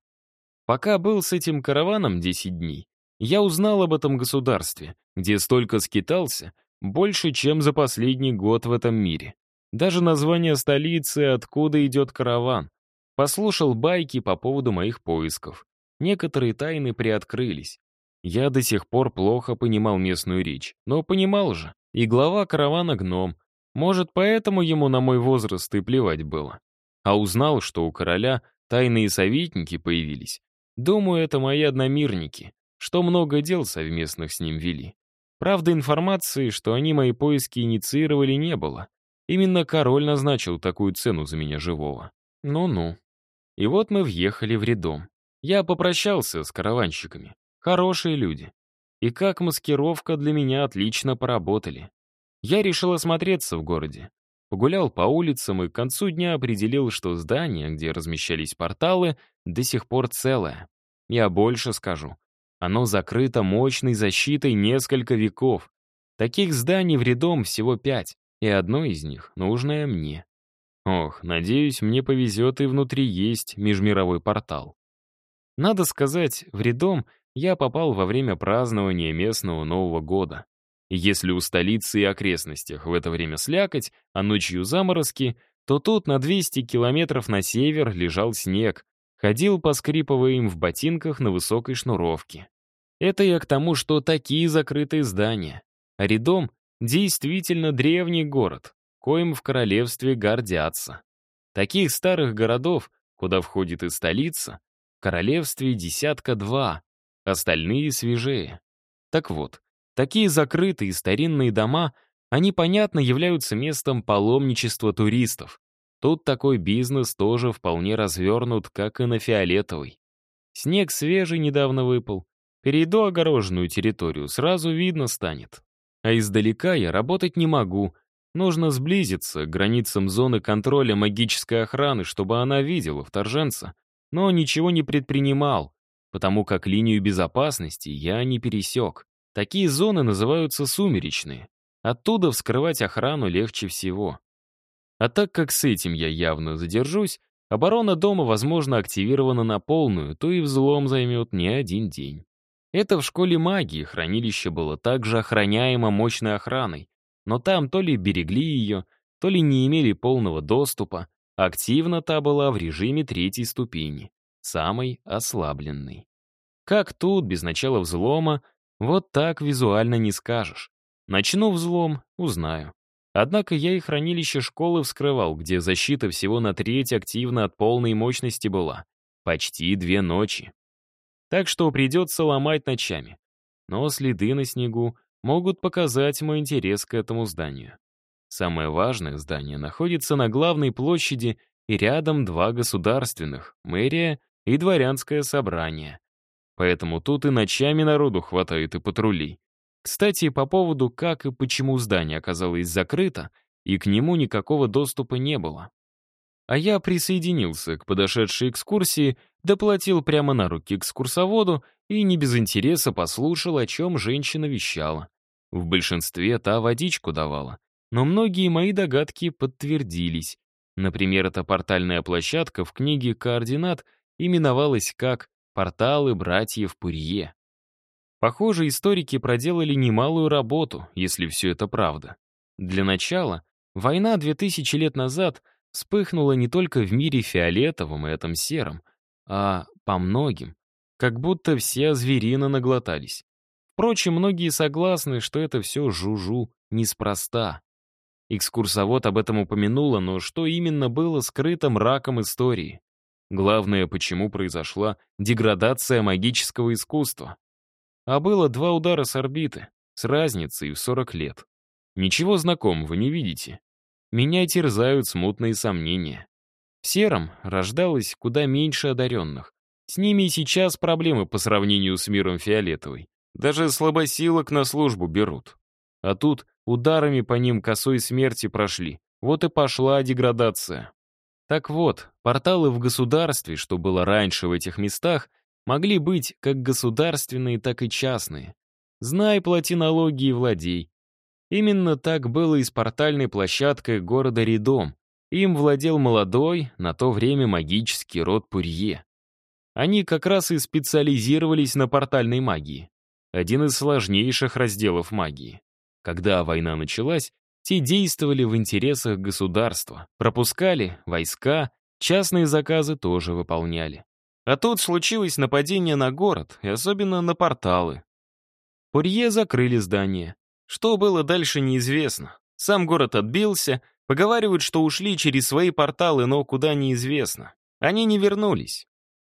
Пока был с этим караваном 10 дней, я узнал об этом государстве, где столько скитался, больше, чем за последний год в этом мире. Даже название столицы, откуда идет караван. Послушал байки по поводу моих поисков. Некоторые тайны приоткрылись. Я до сих пор плохо понимал местную речь, но понимал же. И глава каравана гном. Может, поэтому ему на мой возраст и плевать было. А узнал, что у короля тайные советники появились. Думаю, это мои одномирники, что много дел совместных с ним вели. Правда, информации, что они мои поиски инициировали, не было. Именно король назначил такую цену за меня живого. Ну-ну. И вот мы въехали в Редом. Я попрощался с караванщиками. Хорошие люди. И как маскировка для меня отлично поработали. Я решил осмотреться в городе. Погулял по улицам и к концу дня определил, что здание, где размещались порталы, до сих пор целое. Я больше скажу. Оно закрыто мощной защитой несколько веков. Таких зданий в рядом всего пять, и одно из них нужное мне. Ох, надеюсь, мне повезет и внутри есть межмировой портал. Надо сказать, в Редом я попал во время празднования местного Нового года. Если у столицы и окрестностях в это время слякоть, а ночью заморозки, то тут на 200 километров на север лежал снег, ходил, поскрипывая им в ботинках на высокой шнуровке. Это я к тому, что такие закрытые здания. А Редом действительно древний город, коим в королевстве гордятся. Таких старых городов, куда входит и столица, королевстве десятка два, остальные свежее. Так вот, такие закрытые старинные дома, они, понятно, являются местом паломничества туристов. Тут такой бизнес тоже вполне развернут, как и на Фиолетовой. Снег свежий недавно выпал. Перейду огороженную территорию, сразу видно станет. А издалека я работать не могу. Нужно сблизиться к границам зоны контроля магической охраны, чтобы она видела вторженца но ничего не предпринимал, потому как линию безопасности я не пересек. Такие зоны называются сумеречные. Оттуда вскрывать охрану легче всего. А так как с этим я явно задержусь, оборона дома, возможно, активирована на полную, то и взлом займет не один день. Это в школе магии хранилище было также охраняемо мощной охраной, но там то ли берегли ее, то ли не имели полного доступа, Активно та была в режиме третьей ступени. самой ослабленной. Как тут, без начала взлома, вот так визуально не скажешь. Начну взлом — узнаю. Однако я и хранилище школы вскрывал, где защита всего на треть активна от полной мощности была. Почти две ночи. Так что придется ломать ночами. Но следы на снегу могут показать мой интерес к этому зданию. Самое важное здание находится на главной площади и рядом два государственных — мэрия и дворянское собрание. Поэтому тут и ночами народу хватает и патрулей. Кстати, по поводу, как и почему здание оказалось закрыто, и к нему никакого доступа не было. А я присоединился к подошедшей экскурсии, доплатил прямо на руки экскурсоводу и не без интереса послушал, о чем женщина вещала. В большинстве та водичку давала, но многие мои догадки подтвердились. Например, эта портальная площадка в книге «Координат» именовалась как «Порталы братьев Пурье». Похоже, историки проделали немалую работу, если все это правда. Для начала, война 2000 лет назад вспыхнула не только в мире фиолетовом и этом сером, а по многим, как будто все зверины наглотались. Впрочем, многие согласны, что это все жужу неспроста. Экскурсовод об этом упомянула, но что именно было скрыто мраком истории? Главное, почему произошла деградация магического искусства. А было два удара с орбиты, с разницей в 40 лет. Ничего знакомого не видите. Меня терзают смутные сомнения. В сером рождалось куда меньше одаренных. С ними и сейчас проблемы по сравнению с миром фиолетовой. Даже слабосилок на службу берут. А тут ударами по ним косой смерти прошли. Вот и пошла деградация. Так вот, порталы в государстве, что было раньше в этих местах, могли быть как государственные, так и частные. Знай, плати налоги и владей. Именно так было и с портальной площадкой города Ридом. Им владел молодой, на то время магический род Пурье. Они как раз и специализировались на портальной магии. Один из сложнейших разделов магии. Когда война началась, те действовали в интересах государства, пропускали войска, частные заказы тоже выполняли. А тут случилось нападение на город, и особенно на порталы. Пурье закрыли здание. Что было дальше, неизвестно. Сам город отбился, поговаривают, что ушли через свои порталы, но куда неизвестно. Они не вернулись.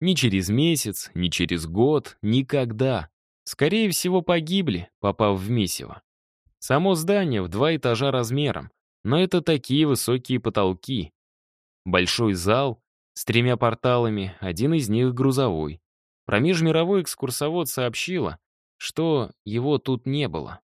Ни через месяц, ни через год, никогда. Скорее всего, погибли, попав в месиво. Само здание в два этажа размером, но это такие высокие потолки. Большой зал, с тремя порталами, один из них грузовой. Про межмировой экскурсовод сообщила, что его тут не было.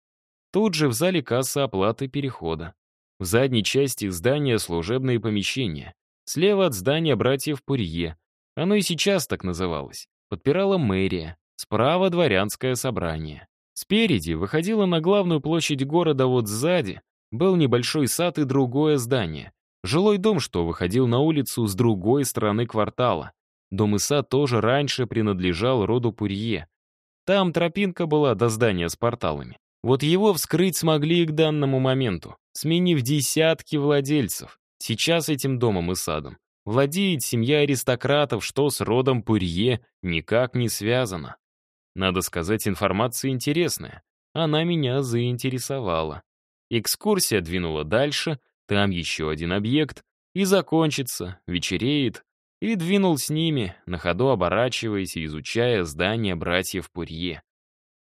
Тут же в зале касса оплаты перехода. В задней части здания служебные помещения. Слева от здания братьев Пурье. Оно и сейчас так называлось. Подпирала мэрия. Справа дворянское собрание. Спереди выходила на главную площадь города, вот сзади был небольшой сад и другое здание. Жилой дом, что выходил на улицу с другой стороны квартала. Дом и сад тоже раньше принадлежал роду Пурье. Там тропинка была до здания с порталами. Вот его вскрыть смогли к данному моменту, сменив десятки владельцев. Сейчас этим домом и садом владеет семья аристократов, что с родом Пурье никак не связано. Надо сказать, информация интересная. Она меня заинтересовала. Экскурсия двинула дальше — там еще один объект, и закончится, вечереет, и двинул с ними, на ходу оборачиваясь и изучая здание братьев Пурье.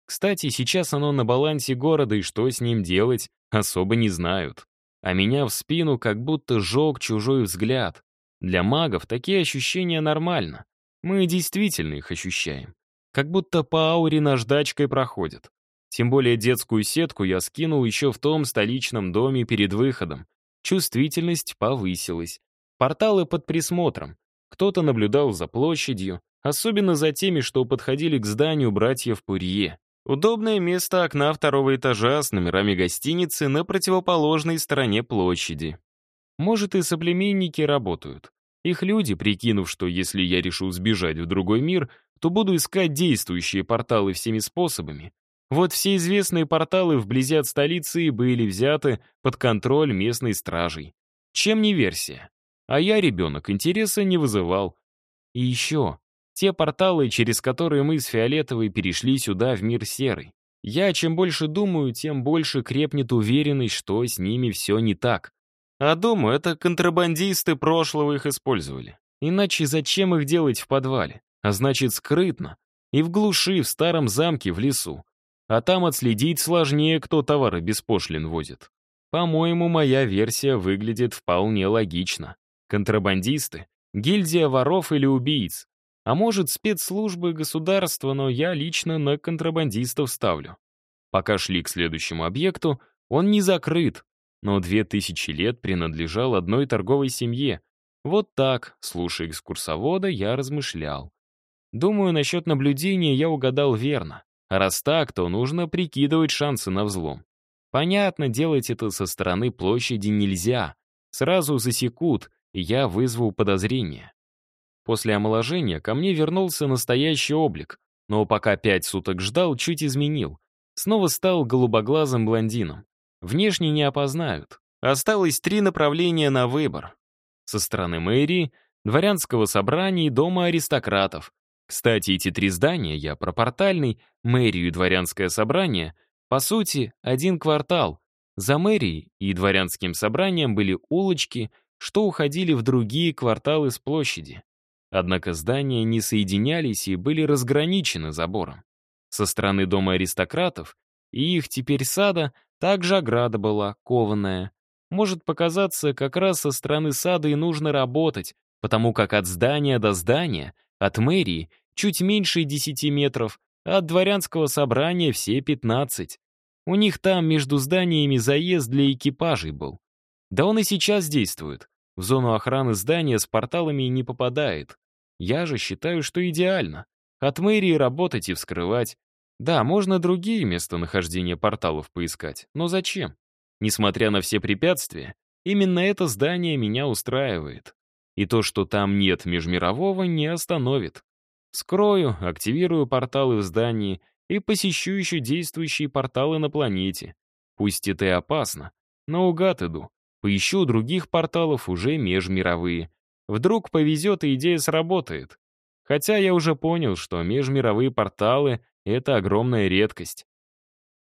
Кстати, сейчас оно на балансе города, и что с ним делать, особо не знают. А меня в спину как будто жег чужой взгляд. Для магов такие ощущения нормально. Мы действительно их ощущаем. Как будто по ауре наждачкой проходят. Тем более детскую сетку я скинул еще в том столичном доме перед выходом, Чувствительность повысилась. Порталы под присмотром. Кто-то наблюдал за площадью, особенно за теми, что подходили к зданию братьев Пурье. Удобное место окна второго этажа с номерами гостиницы на противоположной стороне площади. Может, и соплеменники работают. Их люди, прикинув, что если я решу сбежать в другой мир, то буду искать действующие порталы всеми способами, вот все известные порталы вблизи от столицы были взяты под контроль местной стражей. Чем не версия? А я, ребенок, интереса не вызывал. И еще, Те порталы, через которые мы с Фиолетовой перешли сюда, в мир серый. Я чем больше думаю, тем больше крепнет уверенность, что с ними все не так. А думаю, это контрабандисты прошлого их использовали. Иначе зачем их делать в подвале? А значит, скрытно. И в глуши, в старом замке, в лесу. А там отследить сложнее, кто товары без пошлин возит. По-моему, моя версия выглядит вполне логично. Контрабандисты, гильдия воров или убийц. А может, спецслужбы государства, но я лично на контрабандистов ставлю. Пока шли к следующему объекту, он не закрыт, но две тысячи лет принадлежал одной торговой семье. Вот так, слушая экскурсовода, я размышлял. Думаю, насчет наблюдения я угадал верно. А раз так, то нужно прикидывать шансы на взлом. Понятно, делать это со стороны площади нельзя. Сразу засекут, и я вызову подозрения. После омоложения ко мне вернулся настоящий облик, но пока пять суток ждал, чуть изменил. Снова стал голубоглазым блондином. Внешне не опознают. Осталось три направления на выбор. Со стороны мэрии, дворянского собрания и дома аристократов. Кстати, эти три здания, я про портальный, мэрию и дворянское собрание, по сути, один квартал. За мэрией и дворянским собранием были улочки, что уходили в другие кварталы с площади. Однако здания не соединялись и были разграничены забором. Со стороны дома аристократов и их теперь сада также ограда была кованая. Может показаться, как раз со стороны сада и нужно работать, потому как от здания до здания, от мэрии, чуть меньше 10 метров, а от дворянского собрания все 15. У них там между зданиями заезд для экипажей был. Да он и сейчас действует. В зону охраны здания с порталами не попадает. Я же считаю, что идеально. От мэрии работать и вскрывать. Да, можно другие местонахождения порталов поискать, но зачем? Несмотря на все препятствия, именно это здание меня устраивает. И то, что там нет межмирового, не остановит. Скрою, активирую порталы в здании и посещу еще действующие порталы на планете. Пусть это и опасно, но угад иду. Поищу других порталов уже межмировые. Вдруг повезет и идея сработает. Хотя я уже понял, что межмировые порталы — это огромная редкость.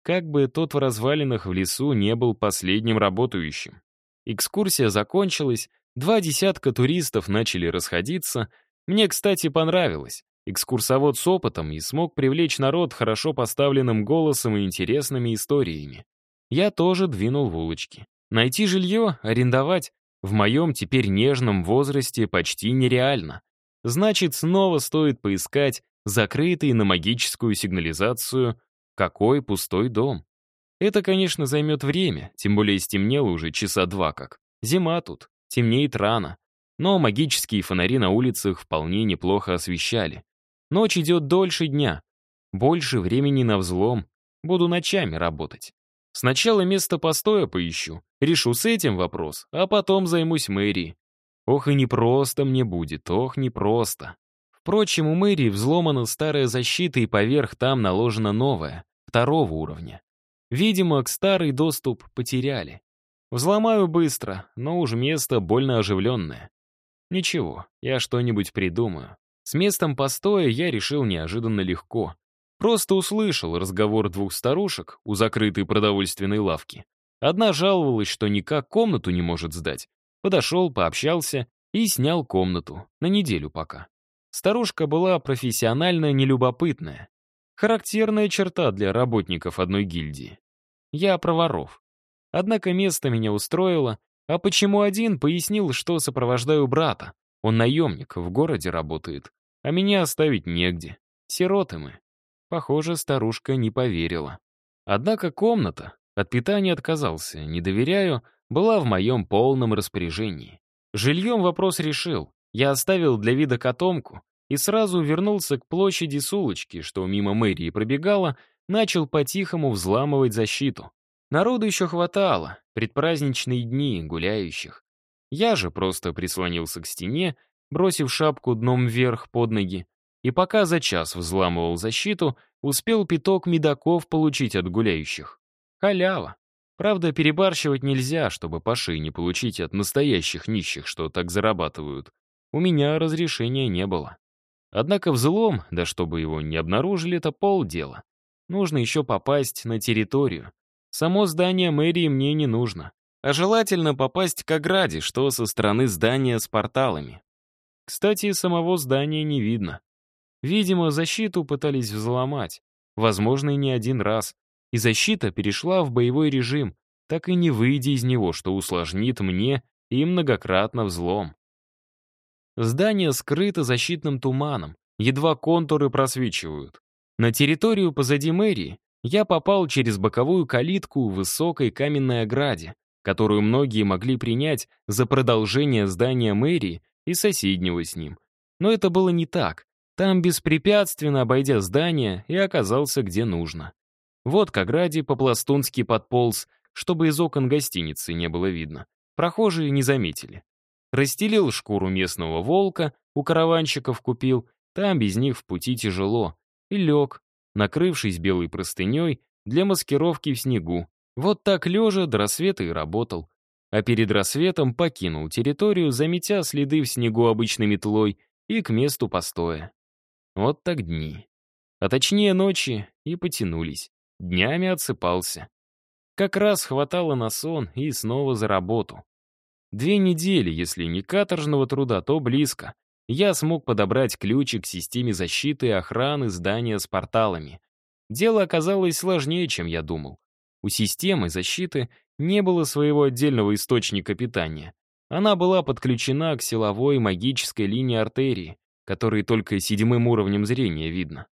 Как бы тот в развалинах в лесу не был последним работающим. Экскурсия закончилась, два десятка туристов начали расходиться. Мне, кстати, понравилось. Экскурсовод с опытом и смог привлечь народ хорошо поставленным голосом и интересными историями. Я тоже двинул в улочки. Найти жилье, арендовать в моем теперь нежном возрасте почти нереально. Значит, снова стоит поискать закрытый на магическую сигнализацию какой пустой дом. Это, конечно, займет время, тем более стемнело уже часа два как. Зима тут, темнеет рано. Но магические фонари на улицах вполне неплохо освещали. Ночь идет дольше дня. Больше времени на взлом. Буду ночами работать. Сначала место постоя поищу, решу с этим вопрос, а потом займусь мэрией. Ох и непросто мне будет, ох, непросто. Впрочем, у мэрии взломана старая защита и поверх там наложена новая, второго уровня. Видимо, к старой доступ потеряли. Взломаю быстро, но уж место больно оживленное. Ничего, я что-нибудь придумаю. С местом постоя я решил неожиданно легко. Просто услышал разговор двух старушек у закрытой продовольственной лавки. Одна жаловалась, что никак комнату не может сдать. Подошел, пообщался и снял комнату. На неделю пока. Старушка была профессионально нелюбопытная. Характерная черта для работников одной гильдии. Я про воров. Однако место меня устроило, а почему один, пояснил, что сопровождаю брата. Он наемник, в городе работает, а меня оставить негде. Сироты мы. Похоже, старушка не поверила. Однако комната, от питания отказался, не доверяю, была в моем полном распоряжении. Жильем вопрос решил. Я оставил для вида котомку и сразу вернулся к площади с улочки, что мимо мэрии пробегала, начал по-тихому взламывать защиту. Народу еще хватало, предпраздничные дни гуляющих. Я же просто прислонился к стене, бросив шапку дном вверх под ноги, и пока за час взламывал защиту, успел пяток медаков получить от гуляющих. Халява. Правда, перебарщивать нельзя, чтобы по не получить от настоящих нищих, что так зарабатывают. У меня разрешения не было. Однако взлом, да чтобы его не обнаружили, это полдела. Нужно еще попасть на территорию. Само здание мэрии мне не нужно. А желательно попасть к ограде, что со стороны здания с порталами. Кстати, самого здания не видно. Видимо, защиту пытались взломать. Возможно, и не один раз. И защита перешла в боевой режим, так и не выйдя из него, что усложнит мне и многократно взлом. Здание скрыто защитным туманом, едва контуры просвечивают. На территорию позади мэрии я попал через боковую калитку в высокой каменной ограде, которую многие могли принять за продолжение здания мэрии и соседнего с ним. Но это было не так. Там беспрепятственно, обойдя здание, и оказался где нужно. Вот к ограде по-пластунски подполз, чтобы из окон гостиницы не было видно. Прохожие не заметили. Расстелил шкуру местного волка, у караванщиков купил, там без них в пути тяжело. И лег, накрывшись белой простыней, для маскировки в снегу. Вот так лежа до рассвета и работал. А перед рассветом покинул территорию, заметя следы в снегу обычной метлой и к месту постоя. Вот так дни. А точнее ночи и потянулись. Днями отсыпался. Как раз хватало на сон и снова за работу. Две недели, если не каторжного труда, то близко. Я смог подобрать ключик к системе защиты и охраны здания с порталами. Дело оказалось сложнее, чем я думал. У системы защиты не было своего отдельного источника питания. Она была подключена к силовой магической линии артерии, которые только седьмым уровнем зрения видно.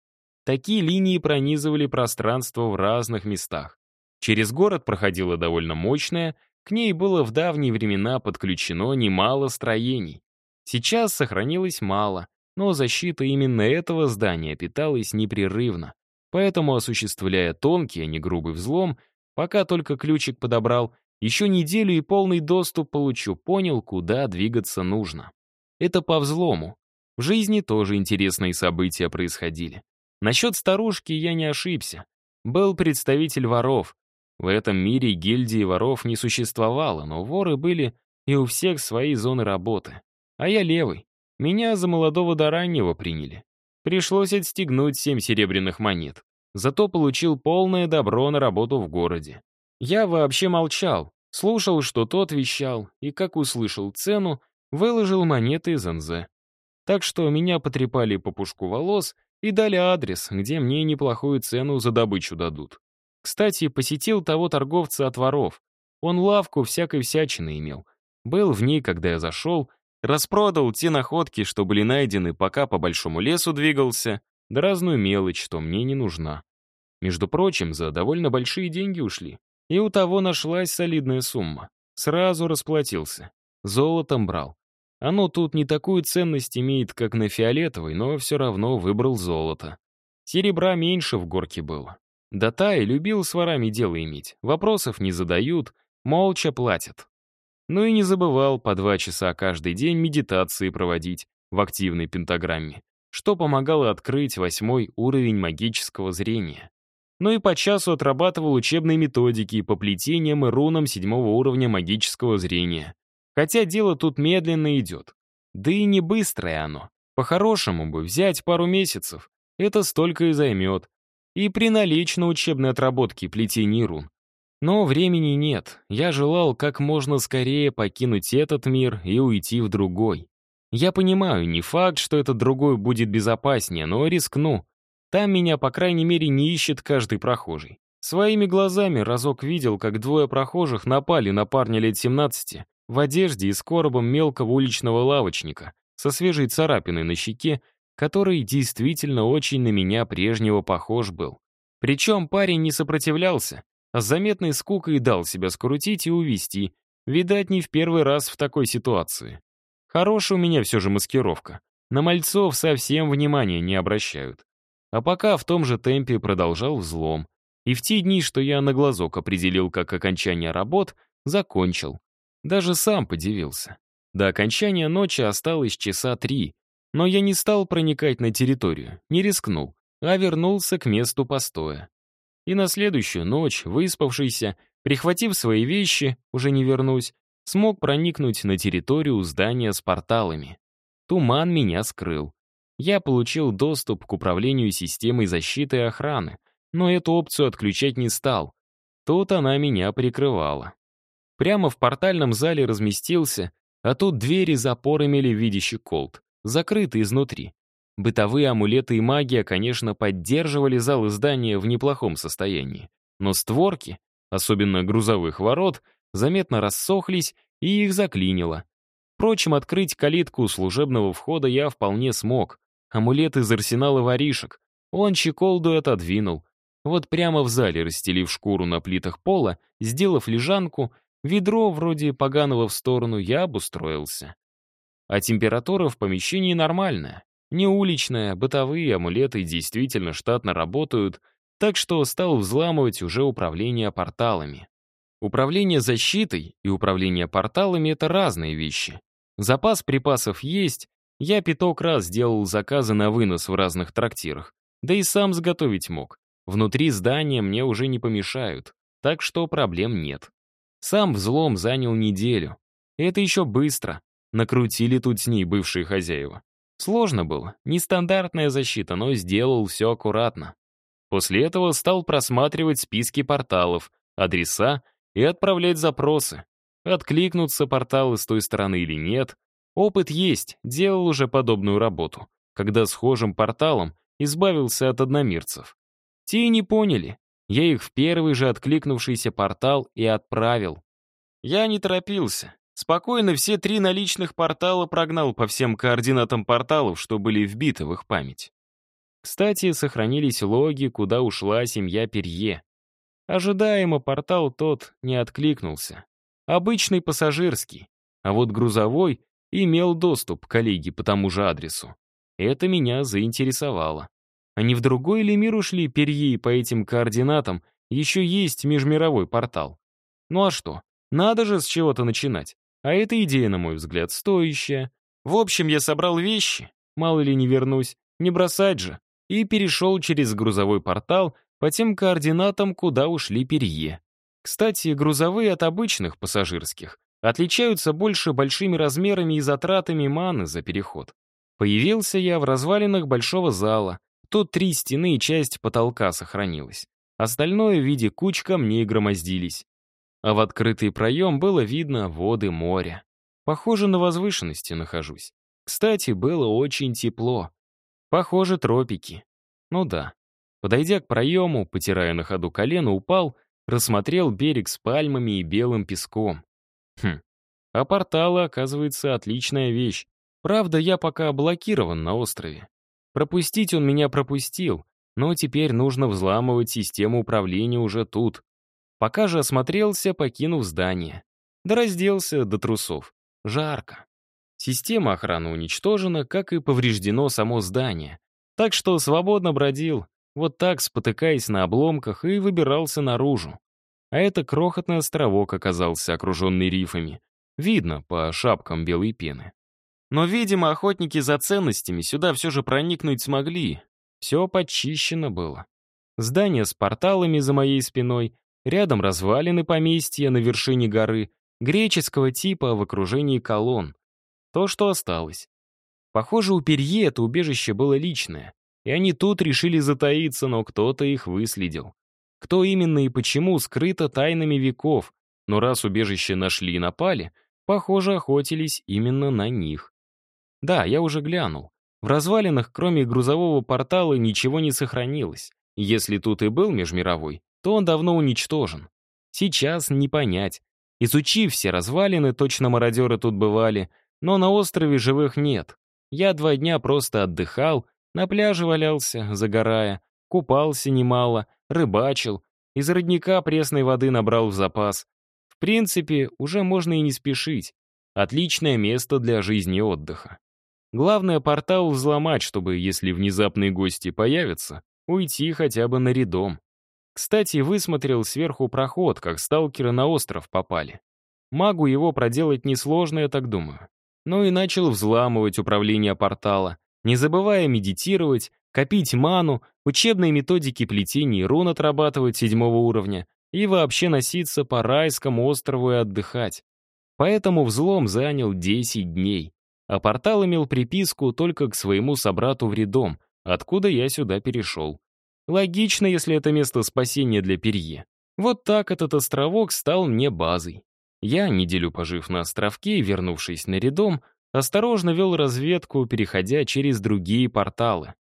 Такие линии пронизывали пространство в разных местах. Через город проходила довольно мощная, к ней было в давние времена подключено немало строений. Сейчас сохранилось мало, но защита именно этого здания питалась непрерывно. Поэтому, осуществляя тонкий, а не грубый взлом, пока только ключик подобрал, еще неделю и полный доступ получу, понял, куда двигаться нужно. Это по взлому. В жизни тоже интересные события происходили. Насчет старушки я не ошибся. Был представитель воров, в этом мире гильдии воров не существовало, но воры были и у всех свои зоны работы. А я левый. Меня за молодого до раннего приняли. Пришлось отстегнуть семь серебряных монет. Зато получил полное добро на работу в городе. Я вообще молчал, слушал, что тот вещал, и, как услышал цену, выложил монеты из НЗ. Так что меня потрепали по пушку волос и дали адрес, где мне неплохую цену за добычу дадут. Кстати, посетил того торговца от воров. Он лавку всякой всячины имел. Был в ней, когда я зашел, распродал те находки, что были найдены, пока по большому лесу двигался, да разную мелочь, что мне не нужна. Между прочим, за довольно большие деньги ушли. И у того нашлась солидная сумма. Сразу расплатился. Золотом брал. Оно тут не такую ценность имеет, как на фиолетовой, но все равно выбрал золото. Серебра меньше в горке было. Да та и любил с ворами дело иметь. Вопросов не задают, молча платят. Ну и не забывал по два часа каждый день медитации проводить в активной пентаграмме, что помогало открыть восьмой уровень магического зрения. Ну и по часу отрабатывал учебные методики по плетениям и рунам седьмого уровня магического зрения. Хотя дело тут медленно идет. Да и не быстрое оно. По-хорошему бы взять пару месяцев. Это столько и займет, и при наличии учебной отработки плетений рун. Но времени нет, я желал как можно скорее покинуть этот мир и уйти в другой. Я понимаю, не факт, что этот другой будет безопаснее, но рискну. Там меня, по крайней мере, не ищет каждый прохожий. Своими глазами разок видел, как двое прохожих напали на парня лет 17 в одежде и с коробом мелкого уличного лавочника со свежей царапиной на щеке который действительно очень на меня прежнего похож был. Причем парень не сопротивлялся, а с заметной скукой дал себя скрутить и увести. Видать, не в первый раз в такой ситуации. Хорошая у меня все же маскировка. На мальцов совсем внимания не обращают. А пока в том же темпе продолжал взлом. И в те дни, что я на глазок определил как окончание работ, закончил. Даже сам подивился. До окончания ночи осталось часа три, но я не стал проникать на территорию, не рискнул, а вернулся к месту постоя. И на следующую ночь, выспавшийся, прихватив свои вещи, уже не вернусь, смог проникнуть на территорию здания с порталами. Туман меня скрыл. я получил доступ к управлению системой защиты и охраны, но эту опцию отключать не стал. Тут она меня прикрывала. Прямо в портальном зале разместился, а тут двери запор имели в виде щеколд, закрыты изнутри. Бытовые амулеты и магия, конечно, поддерживали залы здания в неплохом состоянии, но створки, особенно грузовых ворот, заметно рассохлись и их заклинило. Впрочем, открыть калитку служебного входа я вполне смог. Амулет из арсенала воришек. Он щеколду отодвинул. Вот прямо в зале, расстелив шкуру на плитах пола, сделав лежанку, ведро вроде поганого в сторону, я обустроился. А температура в помещении нормальная. Не уличная, бытовые амулеты действительно штатно работают, так что стал взламывать уже управление порталами. Управление защитой и управление порталами — это разные вещи. Запас припасов есть, я пяток раз делал заказы на вынос в разных трактирах, да и сам сготовить мог. Внутри здания мне уже не помешают, так что проблем нет. Сам взлом занял неделю. Это еще быстро. Накрутили тут с ней бывшие хозяева. Сложно было, нестандартная защита, но сделал все аккуратно. После этого стал просматривать списки порталов, адреса и отправлять запросы. Откликнутся порталы с той стороны или нет. Опыт есть, делал уже подобную работу, когда схожим порталом избавился от одномирцев. Те и не поняли. Я их в первый же откликнувшийся портал и отправил. Я не торопился. Спокойно все три наличных портала прогнал по всем координатам порталов, что были вбиты в их память. Кстати, сохранились логи, куда ушла семья Перье. Ожидаемо портал тот не откликнулся. Обычный пассажирский, а вот грузовой имел доступ к коллеге по тому же адресу. Это меня заинтересовало. Не в другой ли мир ушли Перье и по этим координатам еще есть межмировой портал? Ну а что, надо же с чего-то начинать. А эта идея, на мой взгляд, стоящая. В общем, я собрал вещи, мало ли не вернусь, не бросать же, и перешел через грузовой портал по тем координатам, куда ушли перье. Кстати, грузовые от обычных пассажирских отличаются больше большими размерами и затратами маны за переход. Появился я в развалинах большого зала. Тут три стены и часть потолка сохранилась. Остальное в виде куч камней громоздились а в открытый проем было видно воды моря. Похоже, на возвышенности нахожусь. Кстати, было очень тепло. Похоже, тропики. Ну да. Подойдя к проему, потирая на ходу колено, упал, рассмотрел берег с пальмами и белым песком. Хм. А порталы, оказывается, отличная вещь. Правда, я пока блокирован на острове. Пропустить он меня пропустил, но теперь нужно взламывать систему управления уже тут. Пока же осмотрелся, покинув здание. Да разделся до трусов. Жарко. Система охраны уничтожена, как и повреждено само здание. Так что свободно бродил, вот так спотыкаясь на обломках, и выбирался наружу. А это крохотный островок оказался, окруженный рифами. Видно по шапкам белой пены. Но, видимо, охотники за ценностями сюда все же проникнуть смогли. Все подчищено было. Здание с порталами за моей спиной, Рядом развалины поместья на вершине горы, греческого типа в окружении колонн. То, что осталось. Похоже, у Перье это убежище было личное, и они тут решили затаиться, но кто-то их выследил. Кто именно и почему, скрыто тайнами веков, но раз убежище нашли и напали, похоже, охотились именно на них. Да, я уже глянул. В развалинах, кроме грузового портала, ничего не сохранилось. Если тут и был межмировой, то он давно уничтожен. Сейчас не понять. Изучив все развалины, точно мародеры тут бывали, но на острове живых нет. Я два дня просто отдыхал, на пляже валялся, загорая, купался немало, рыбачил, из родника пресной воды набрал в запас. В принципе, уже можно и не спешить. Отличное место для жизни и отдыха. Главное портал взломать, чтобы, если внезапные гости появятся, уйти хотя бы на рядом. Кстати, высмотрел сверху проход, как сталкеры на остров попали. Магу его проделать несложно, я так думаю. Ну и начал взламывать управление портала, не забывая медитировать, копить ману, учебные методики плетения рун отрабатывать седьмого уровня и вообще носиться по райскому острову и отдыхать. Поэтому взлом занял 10 дней. а портал имел приписку только к своему собрату в Редом, откуда я сюда перешел. Логично, если это место спасения для Перье. Вот так этот островок стал мне базой. Я, неделю пожив на островке и вернувшись на Редом, осторожно вел разведку, переходя через другие порталы.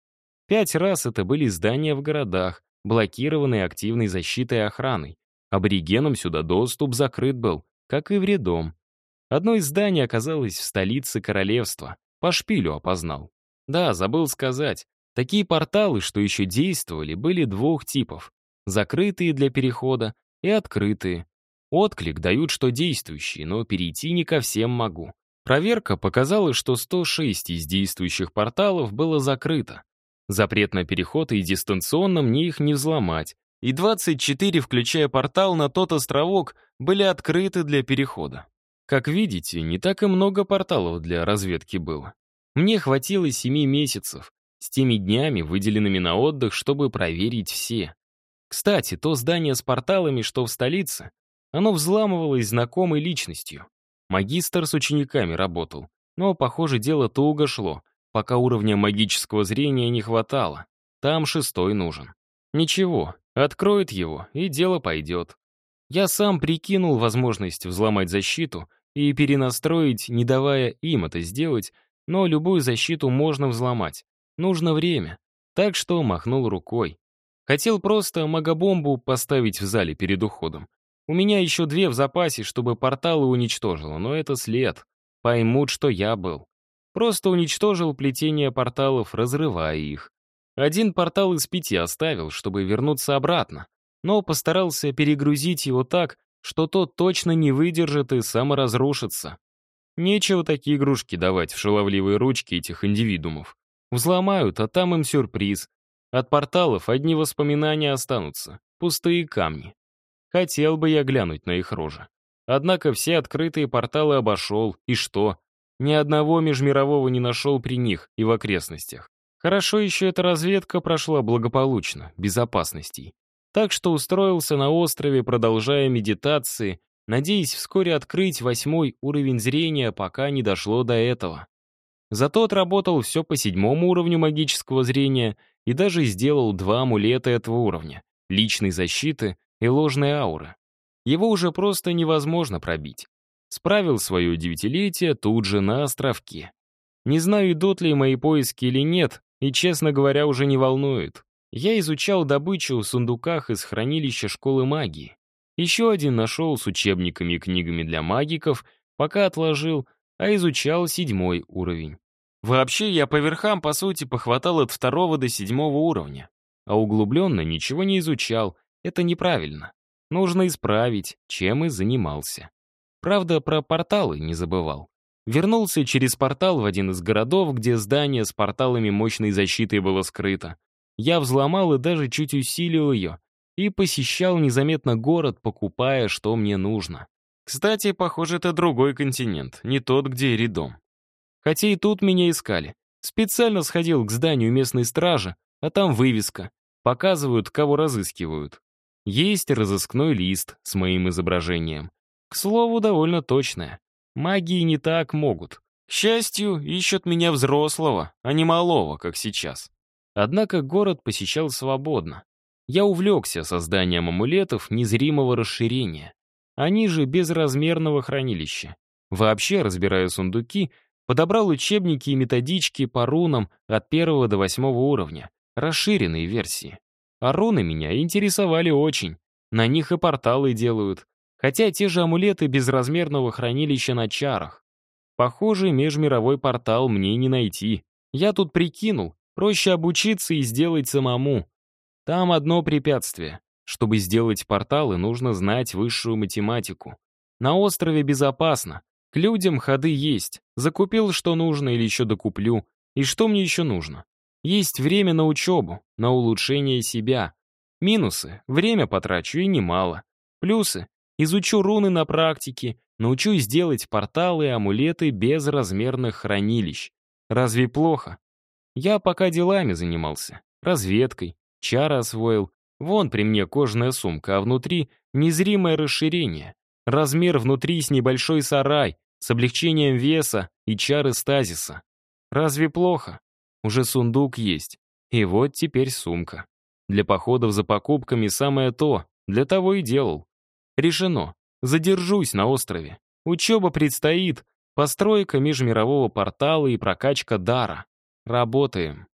Пять раз это были здания в городах, блокированные активной защитой и охраной. Аборигенам сюда доступ закрыт был, как и в Редом. Одно из зданий оказалось в столице королевства. По шпилю опознал. Да, забыл сказать. Такие порталы, что еще действовали, были двух типов. Закрытые для перехода и открытые. Отклик дают, что действующие, но перейти не ко всем могу. Проверка показала, что 106 из действующих порталов было закрыто. Запрет на переход и дистанционно мне их не взломать. И 24, включая портал на тот островок, были открыты для перехода. Как видите, не так и много порталов для разведки было. Мне хватило семи месяцев, с теми днями, выделенными на отдых, чтобы проверить все. Кстати, то здание с порталами, что в столице, оно взламывалось знакомой личностью. Магистр с учениками работал, но, похоже, дело туго шло, пока уровня магического зрения не хватало. Там шестой нужен. Ничего, откроет его, и дело пойдет. Я сам прикинул возможность взломать защиту и перенастроить, не давая им это сделать, но любую защиту можно взломать. Нужно время. Так что махнул рукой. Хотел просто магобомбу поставить в зале перед уходом. У меня еще две в запасе, чтобы порталы уничтожило, но это след. Поймут, что я был. Просто уничтожил плетение порталов, разрывая их. Один портал из пяти оставил, чтобы вернуться обратно, но постарался перегрузить его так, что тот точно не выдержит и саморазрушится. Нечего такие игрушки давать в шаловливые ручки этих индивидуумов. Взломают, а там им сюрприз. От порталов одни воспоминания останутся, пустые камни. Хотел бы я глянуть на их рожи. Однако все открытые порталы обошел, и что? Ни одного межмирового не нашел при них и в окрестностях. Хорошо еще эта разведка прошла благополучно, без опасностей. Так что устроился на острове, продолжая медитации, надеясь вскоре открыть восьмой уровень зрения, пока не дошло до этого. Зато отработал все по седьмому уровню магического зрения и даже сделал два амулета этого уровня — личной защиты и ложной ауры. Его уже просто невозможно пробить. Справил свое девятилетие тут же на островке. Не знаю, идут ли мои поиски или нет, и, честно говоря, уже не волнует. Я изучал добычу в сундуках из хранилища школы магии. Еще один нашел с учебниками и книгами для магиков, пока отложил, а изучал седьмой уровень. Вообще, я по верхам, по сути, похватал от второго до седьмого уровня. А углубленно ничего не изучал, это неправильно. Нужно исправить, чем и занимался. Правда, про порталы не забывал. Вернулся через портал в один из городов, где здание с порталами мощной защиты было скрыто. Я взломал и даже чуть усилил ее, и посещал незаметно город, покупая, что мне нужно. Кстати, похоже, это другой континент, не тот, где Эридом. Хотя и тут меня искали. Специально сходил к зданию местной стражи, а там вывеска. Показывают, кого разыскивают. Есть разыскной лист с моим изображением. К слову, довольно точная. Магии не так могут. К счастью, ищут меня взрослого, а не малого, как сейчас. Однако город посещал свободно. Я увлекся созданием амулетов незримого расширения. Они же безразмерного хранилища. Вообще, разбирая сундуки, подобрал учебники и методички по рунам от первого до восьмого уровня, расширенные версии. А руны меня интересовали очень. На них и порталы делают. Хотя те же амулеты безразмерного хранилища на чарах. Похоже, межмировой портал мне не найти. Я тут прикинул, Проще обучиться и сделать самому. Там одно препятствие. Чтобы сделать порталы, нужно знать высшую математику. На острове безопасно. К людям ходы есть. Закупил, что нужно, или еще докуплю. И что мне еще нужно? Есть время на учебу, на улучшение себя. Минусы — время потрачу и немало. Плюсы — изучу руны на практике, научусь делать порталы и амулеты без размерных хранилищ. Разве плохо? Я пока делами занимался, разведкой, чары освоил. Вон при мне кожаная сумка, а внутри незримое расширение. Размер внутри с небольшой сарай, с облегчением веса и чары стазиса. Разве плохо? Уже сундук есть. И вот теперь сумка. Для походов за покупками самое то, для того и делал. Решено. Задержусь на острове. Учеба предстоит, постройка межмирового портала и прокачка дара. Работаем.